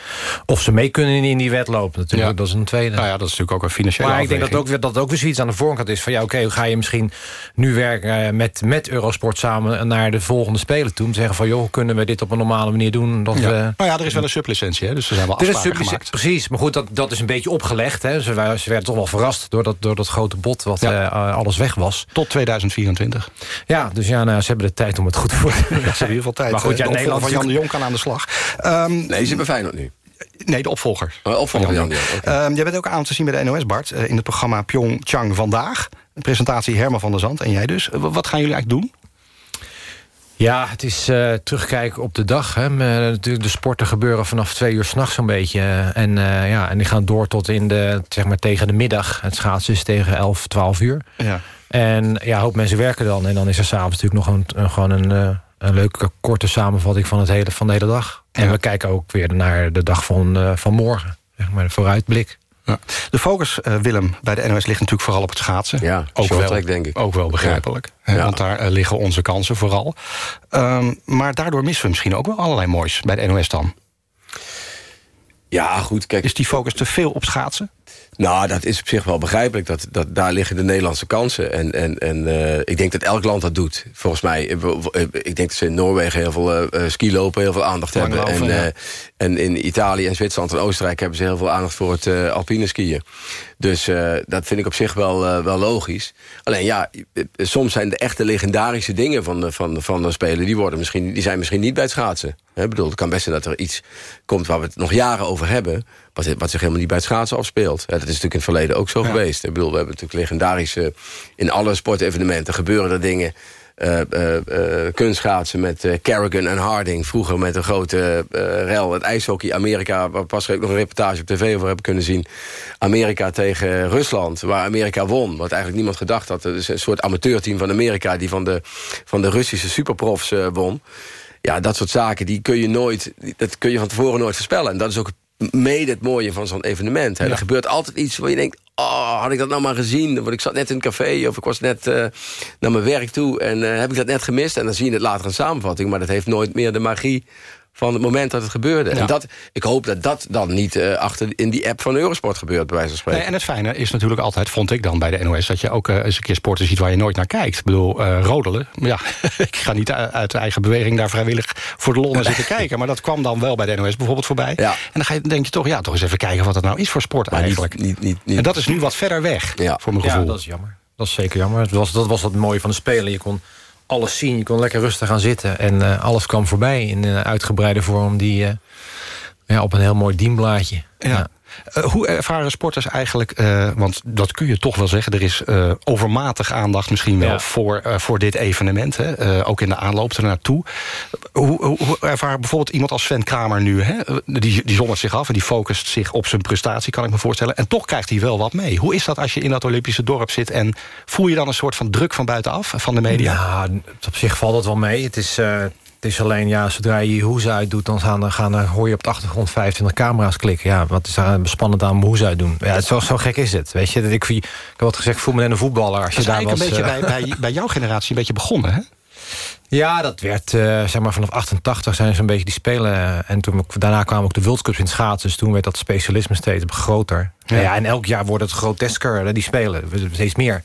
Of ze mee kunnen in die wedloop, natuurlijk. Ja. Dat is een tweede. Nou ja, dat is natuurlijk ook een financiële Maar ik denk dat ook, weer, dat ook weer zoiets aan de voorkant is. Van ja, oké, hoe ga je misschien nu werken eh, met, met Eurosport samen naar de volgende spelen toe? Om te zeggen van, joh, kunnen we dit op een normale manier doen? Dat Ja. we, Nou ja, er is wel een sublicentie, hè? dus er zijn wel er is afspraken gemaakt. Precies, maar goed, dat, dat is een beetje opgelegd. Hè. Ze, ze werden toch wel verrast door dat, door dat grote bot wat alles weg was. Tot 2024. Ja, dus ja, nou, ze hebben de tijd om het goed te worden. *laughs* Ja, ze hebben in ieder geval tijd. Maar goed, Eh, ja, de opvolger Nederland van Jan de Jong kan aan de slag. Ehm, Nee, ze hebben Feyenoord nu. nee, de opvolger. Oh, opvolger Jan Jan de de. Ehm, jij bent ook aan te zien bij de NOS, Bart. eh, in het programma Pyeongchang Vandaag. Een presentatie Herman van der Zand en jij dus. Eh, wat gaan jullie eigenlijk doen? Ja, het is eh, terugkijken op de dag. Hè. Natuurlijk de sporten gebeuren vanaf twee uur s'nachts zo'n beetje. En, eh, ja, en die gaan door tot in de, zeg maar, tegen de middag. Het schaatsen is tegen 11, 12 uur. Ja. En ja, een hoop mensen werken dan. En dan is er s'avonds natuurlijk nog een, een, gewoon een, eh, een leuke korte samenvatting van, het hele, van de hele dag. En Ja. we kijken ook weer naar de dag van, eh, van morgen. Zeg maar, de vooruitblik. Ja. De focus, eh, Willem, bij de NOS ligt natuurlijk vooral op het schaatsen. Ja, ook wel, denk ik. Ook wel begrijpelijk. hè. Want daar liggen onze kansen vooral. Ehm, maar daardoor missen we misschien ook wel allerlei moois bij de NOS dan. Ja, goed, kijk. Is die focus te veel op schaatsen? Nou, dat is op zich wel begrijpelijk. Dat, dat, daar liggen de Nederlandse kansen. En, en, en uh, ik denk dat elk land dat doet. Volgens mij, ik denk dat ze in Noorwegen heel veel uh, skilopen... heel veel aandacht Lang hebben. en, ja. uh, en in Italië en Zwitserland en Oostenrijk... hebben ze heel veel aandacht voor het alpine skiën. Dus dat vind ik op zich wel, wel logisch. Alleen ja, soms zijn de echte legendarische dingen van, de, van, van de spelen... Die, worden misschien, die zijn misschien niet bij het schaatsen. Ik bedoel, het kan best zijn dat er iets komt waar we het nog jaren over hebben... wat, wat zich helemaal niet bij het schaatsen afspeelt. dat is natuurlijk in het verleden ook zo ja. geweest. Ik bedoel, we hebben natuurlijk legendarische... in alle sportevenementen gebeuren er dingen... Uh, uh, uh, kunstschaatsen met Kerrigan en Harding. Vroeger met een grote rel. Het ijshockey Amerika, waar pas ik nog een reportage op tv over heb kunnen zien. Amerika tegen Rusland, waar Amerika won. Wat eigenlijk niemand gedacht had. Het is een soort amateurteam van Amerika... die van de, van de Russische superprofs won. Ja, dat soort zaken, die kun je nooit... dat kun je van tevoren nooit voorspellen. En dat is ook mede het mooie van zo'n evenement. Hè. Ja. Er gebeurt altijd iets waar je denkt... oh, had ik dat nou maar gezien? Want ik zat net in een café of ik was net uh, naar mijn werk toe... en uh, heb ik dat net gemist? En dan zie je het later een samenvatting. Maar dat heeft nooit meer de magie van het moment dat het gebeurde. Ja. En dat, ik hoop dat dat dan niet uh, achter in die app van Eurosport gebeurt, bij wijze van spreken. Nee, en het fijne is natuurlijk altijd, vond ik dan bij de NOS... dat je ook uh, eens een keer sporten ziet waar je nooit naar kijkt. Ik bedoel, uh, rodelen, ja, *laughs* ik ga niet uit de eigen beweging... daar vrijwillig voor de lol naar zitten *laughs* kijken. Maar dat kwam dan wel bij de NOS bijvoorbeeld voorbij. Ja. En dan ga je, denk je toch, ja, toch eens even kijken wat het nou is voor sport maar eigenlijk. Niet, niet, niet, niet, En dat is nu wat verder weg, ja. voor mijn gevoel. Ja, dat is jammer. Dat is zeker jammer. Dat was, dat was het mooie van de Spelen. Je kon alles zien. Je kon lekker rustig gaan zitten. En uh, alles kwam voorbij in een uitgebreide vorm... die uh, ja, op een heel mooi dienblaadje. Ja. ja. Uh, hoe ervaren sporters eigenlijk, uh, want dat kun je toch wel zeggen... er is uh, overmatig aandacht misschien wel ja. voor, voor dit evenement. Hè? ook in de aanloop ernaartoe. Hoe, hoe, hoe ervaren bijvoorbeeld iemand als Sven Kramer nu? Hè? Die, die zondert zich af en die focust zich op zijn prestatie, kan ik me voorstellen. En toch krijgt hij wel wat mee. Hoe is dat als je in dat Olympische dorp zit... en voel je dan een soort van druk van buitenaf, van de media? Ja, op zich valt het wel mee. Het is... Het is alleen, ja, zodra je je hoes uitdoet... dan gaan er, gaan er, hoor je op de achtergrond 25 camera's klikken. Ja, wat is daar spannend aan mijn hoes uitdoen? Ja, zo, zo gek is het, weet je. Ik, ik, ik heb wat gezegd, voel me net een voetballer. Als dat je is daar was, een beetje uh... bij, bij, bij jouw generatie een beetje begonnen, hè? Ja, dat werd, uh, zeg maar, vanaf 88 zijn ze een beetje die spelen. En toen, daarna kwamen ook de World Cups in schaatsen. Dus toen werd dat specialisme steeds groter. Ja. ja en elk jaar wordt het grotesker, die spelen. Steeds meer.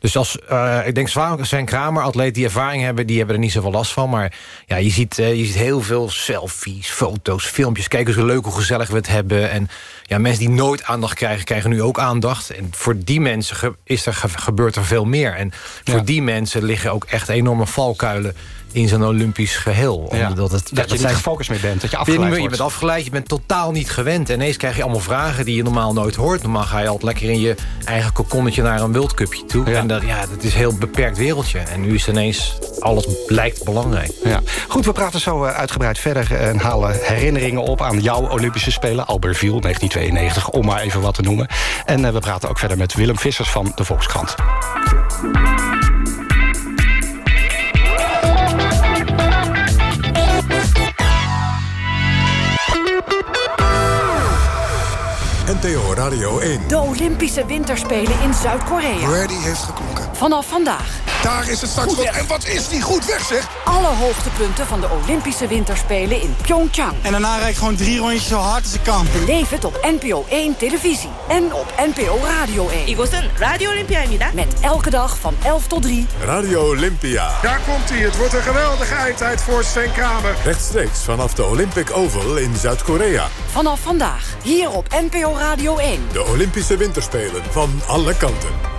Dus als, uh, ik denk Sven Kramer, atleten die ervaring hebben... die hebben er niet zoveel last van. Maar ja, je ziet, uh, je ziet heel veel selfies, foto's, filmpjes. Kijk eens hoe leuk, hoe gezellig we het hebben. En ja, mensen die nooit aandacht krijgen, krijgen nu ook aandacht. En voor die mensen is er, gebeurt er veel meer. En voor ja. die mensen liggen ook echt enorme valkuilen in zo'n Olympisch geheel. Ja. Omdat het, dat, dat je niet gefocust mee bent, dat je afgeleid je, wordt. je bent afgeleid, je bent totaal niet gewend. En ineens krijg je allemaal vragen die je normaal nooit hoort. Normaal ga je altijd lekker in je eigen kokonnetje naar een wildcupje toe. Ja. En dat, ja, dat is een heel beperkt wereldje. En nu is ineens alles lijkt belangrijk. Ja. Goed, we praten zo uitgebreid verder en halen herinneringen op aan jouw Olympische Spelen. Albertville, 1992, om maar even wat te noemen. En uh, we praten ook verder met Willem Vissers van de Volkskrant. NTO Radio 1. De Olympische Winterspelen in Zuid-Korea. Ready heeft geklonken. Vanaf vandaag. Daar is het straks. En wat is die goed weg, zeg? Alle hoogtepunten van de Olympische Winterspelen in Pyeongchang. En daarna rijd ik gewoon drie rondjes zo hard als ik kan. Beleef het op NPO 1 televisie. En op NPO Radio 1. 이곳은 Radio Olympia입니다. Met elke dag van 11 tot 3. Radio Olympia. Daar komt hij. Het wordt een geweldige eindtijd voor Sven Kramer. Rechtstreeks vanaf de Olympic Oval in Zuid-Korea. Vanaf vandaag. Hier op NPO Radio 1. De Olympische Winterspelen van alle kanten.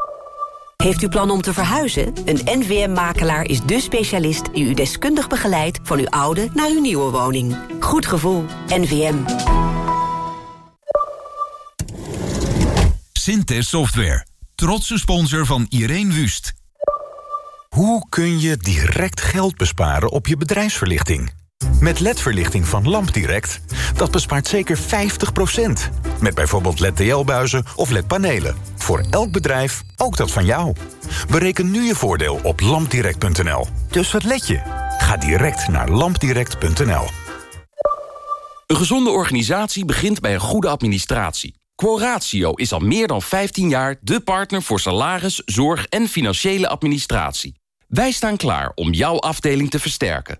Heeft u plan om te verhuizen? Een NVM-makelaar is de specialist die u deskundig begeleidt... van uw oude naar uw nieuwe woning. Goed gevoel. NVM. Synthes Software. Trotse sponsor van Irene Wust. Hoe kun je direct geld besparen op je bedrijfsverlichting? Met LED-verlichting van LampDirect, dat bespaart zeker 50%. Met bijvoorbeeld LED-TL-buizen of LED-panelen. Voor elk bedrijf, ook dat van jou. Bereken nu je voordeel op lampdirect.nl. Dus wat let je? Ga direct naar lampdirect.nl. Een gezonde organisatie begint bij een goede administratie. Quoratio is al meer dan 15 jaar de partner voor salaris, zorg en financiële administratie. Wij staan klaar om jouw afdeling te versterken.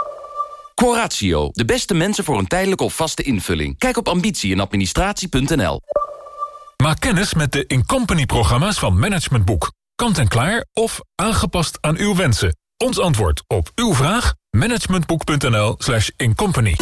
Quoratio. De beste mensen voor een tijdelijke of vaste invulling. Kijk op ambitie en administratie.nl. Maak kennis met de Incompany-programma's van Management Boek. Kant-en-klaar of aangepast aan uw wensen. Ons antwoord op uw vraag? managementboek.nl slash incompany.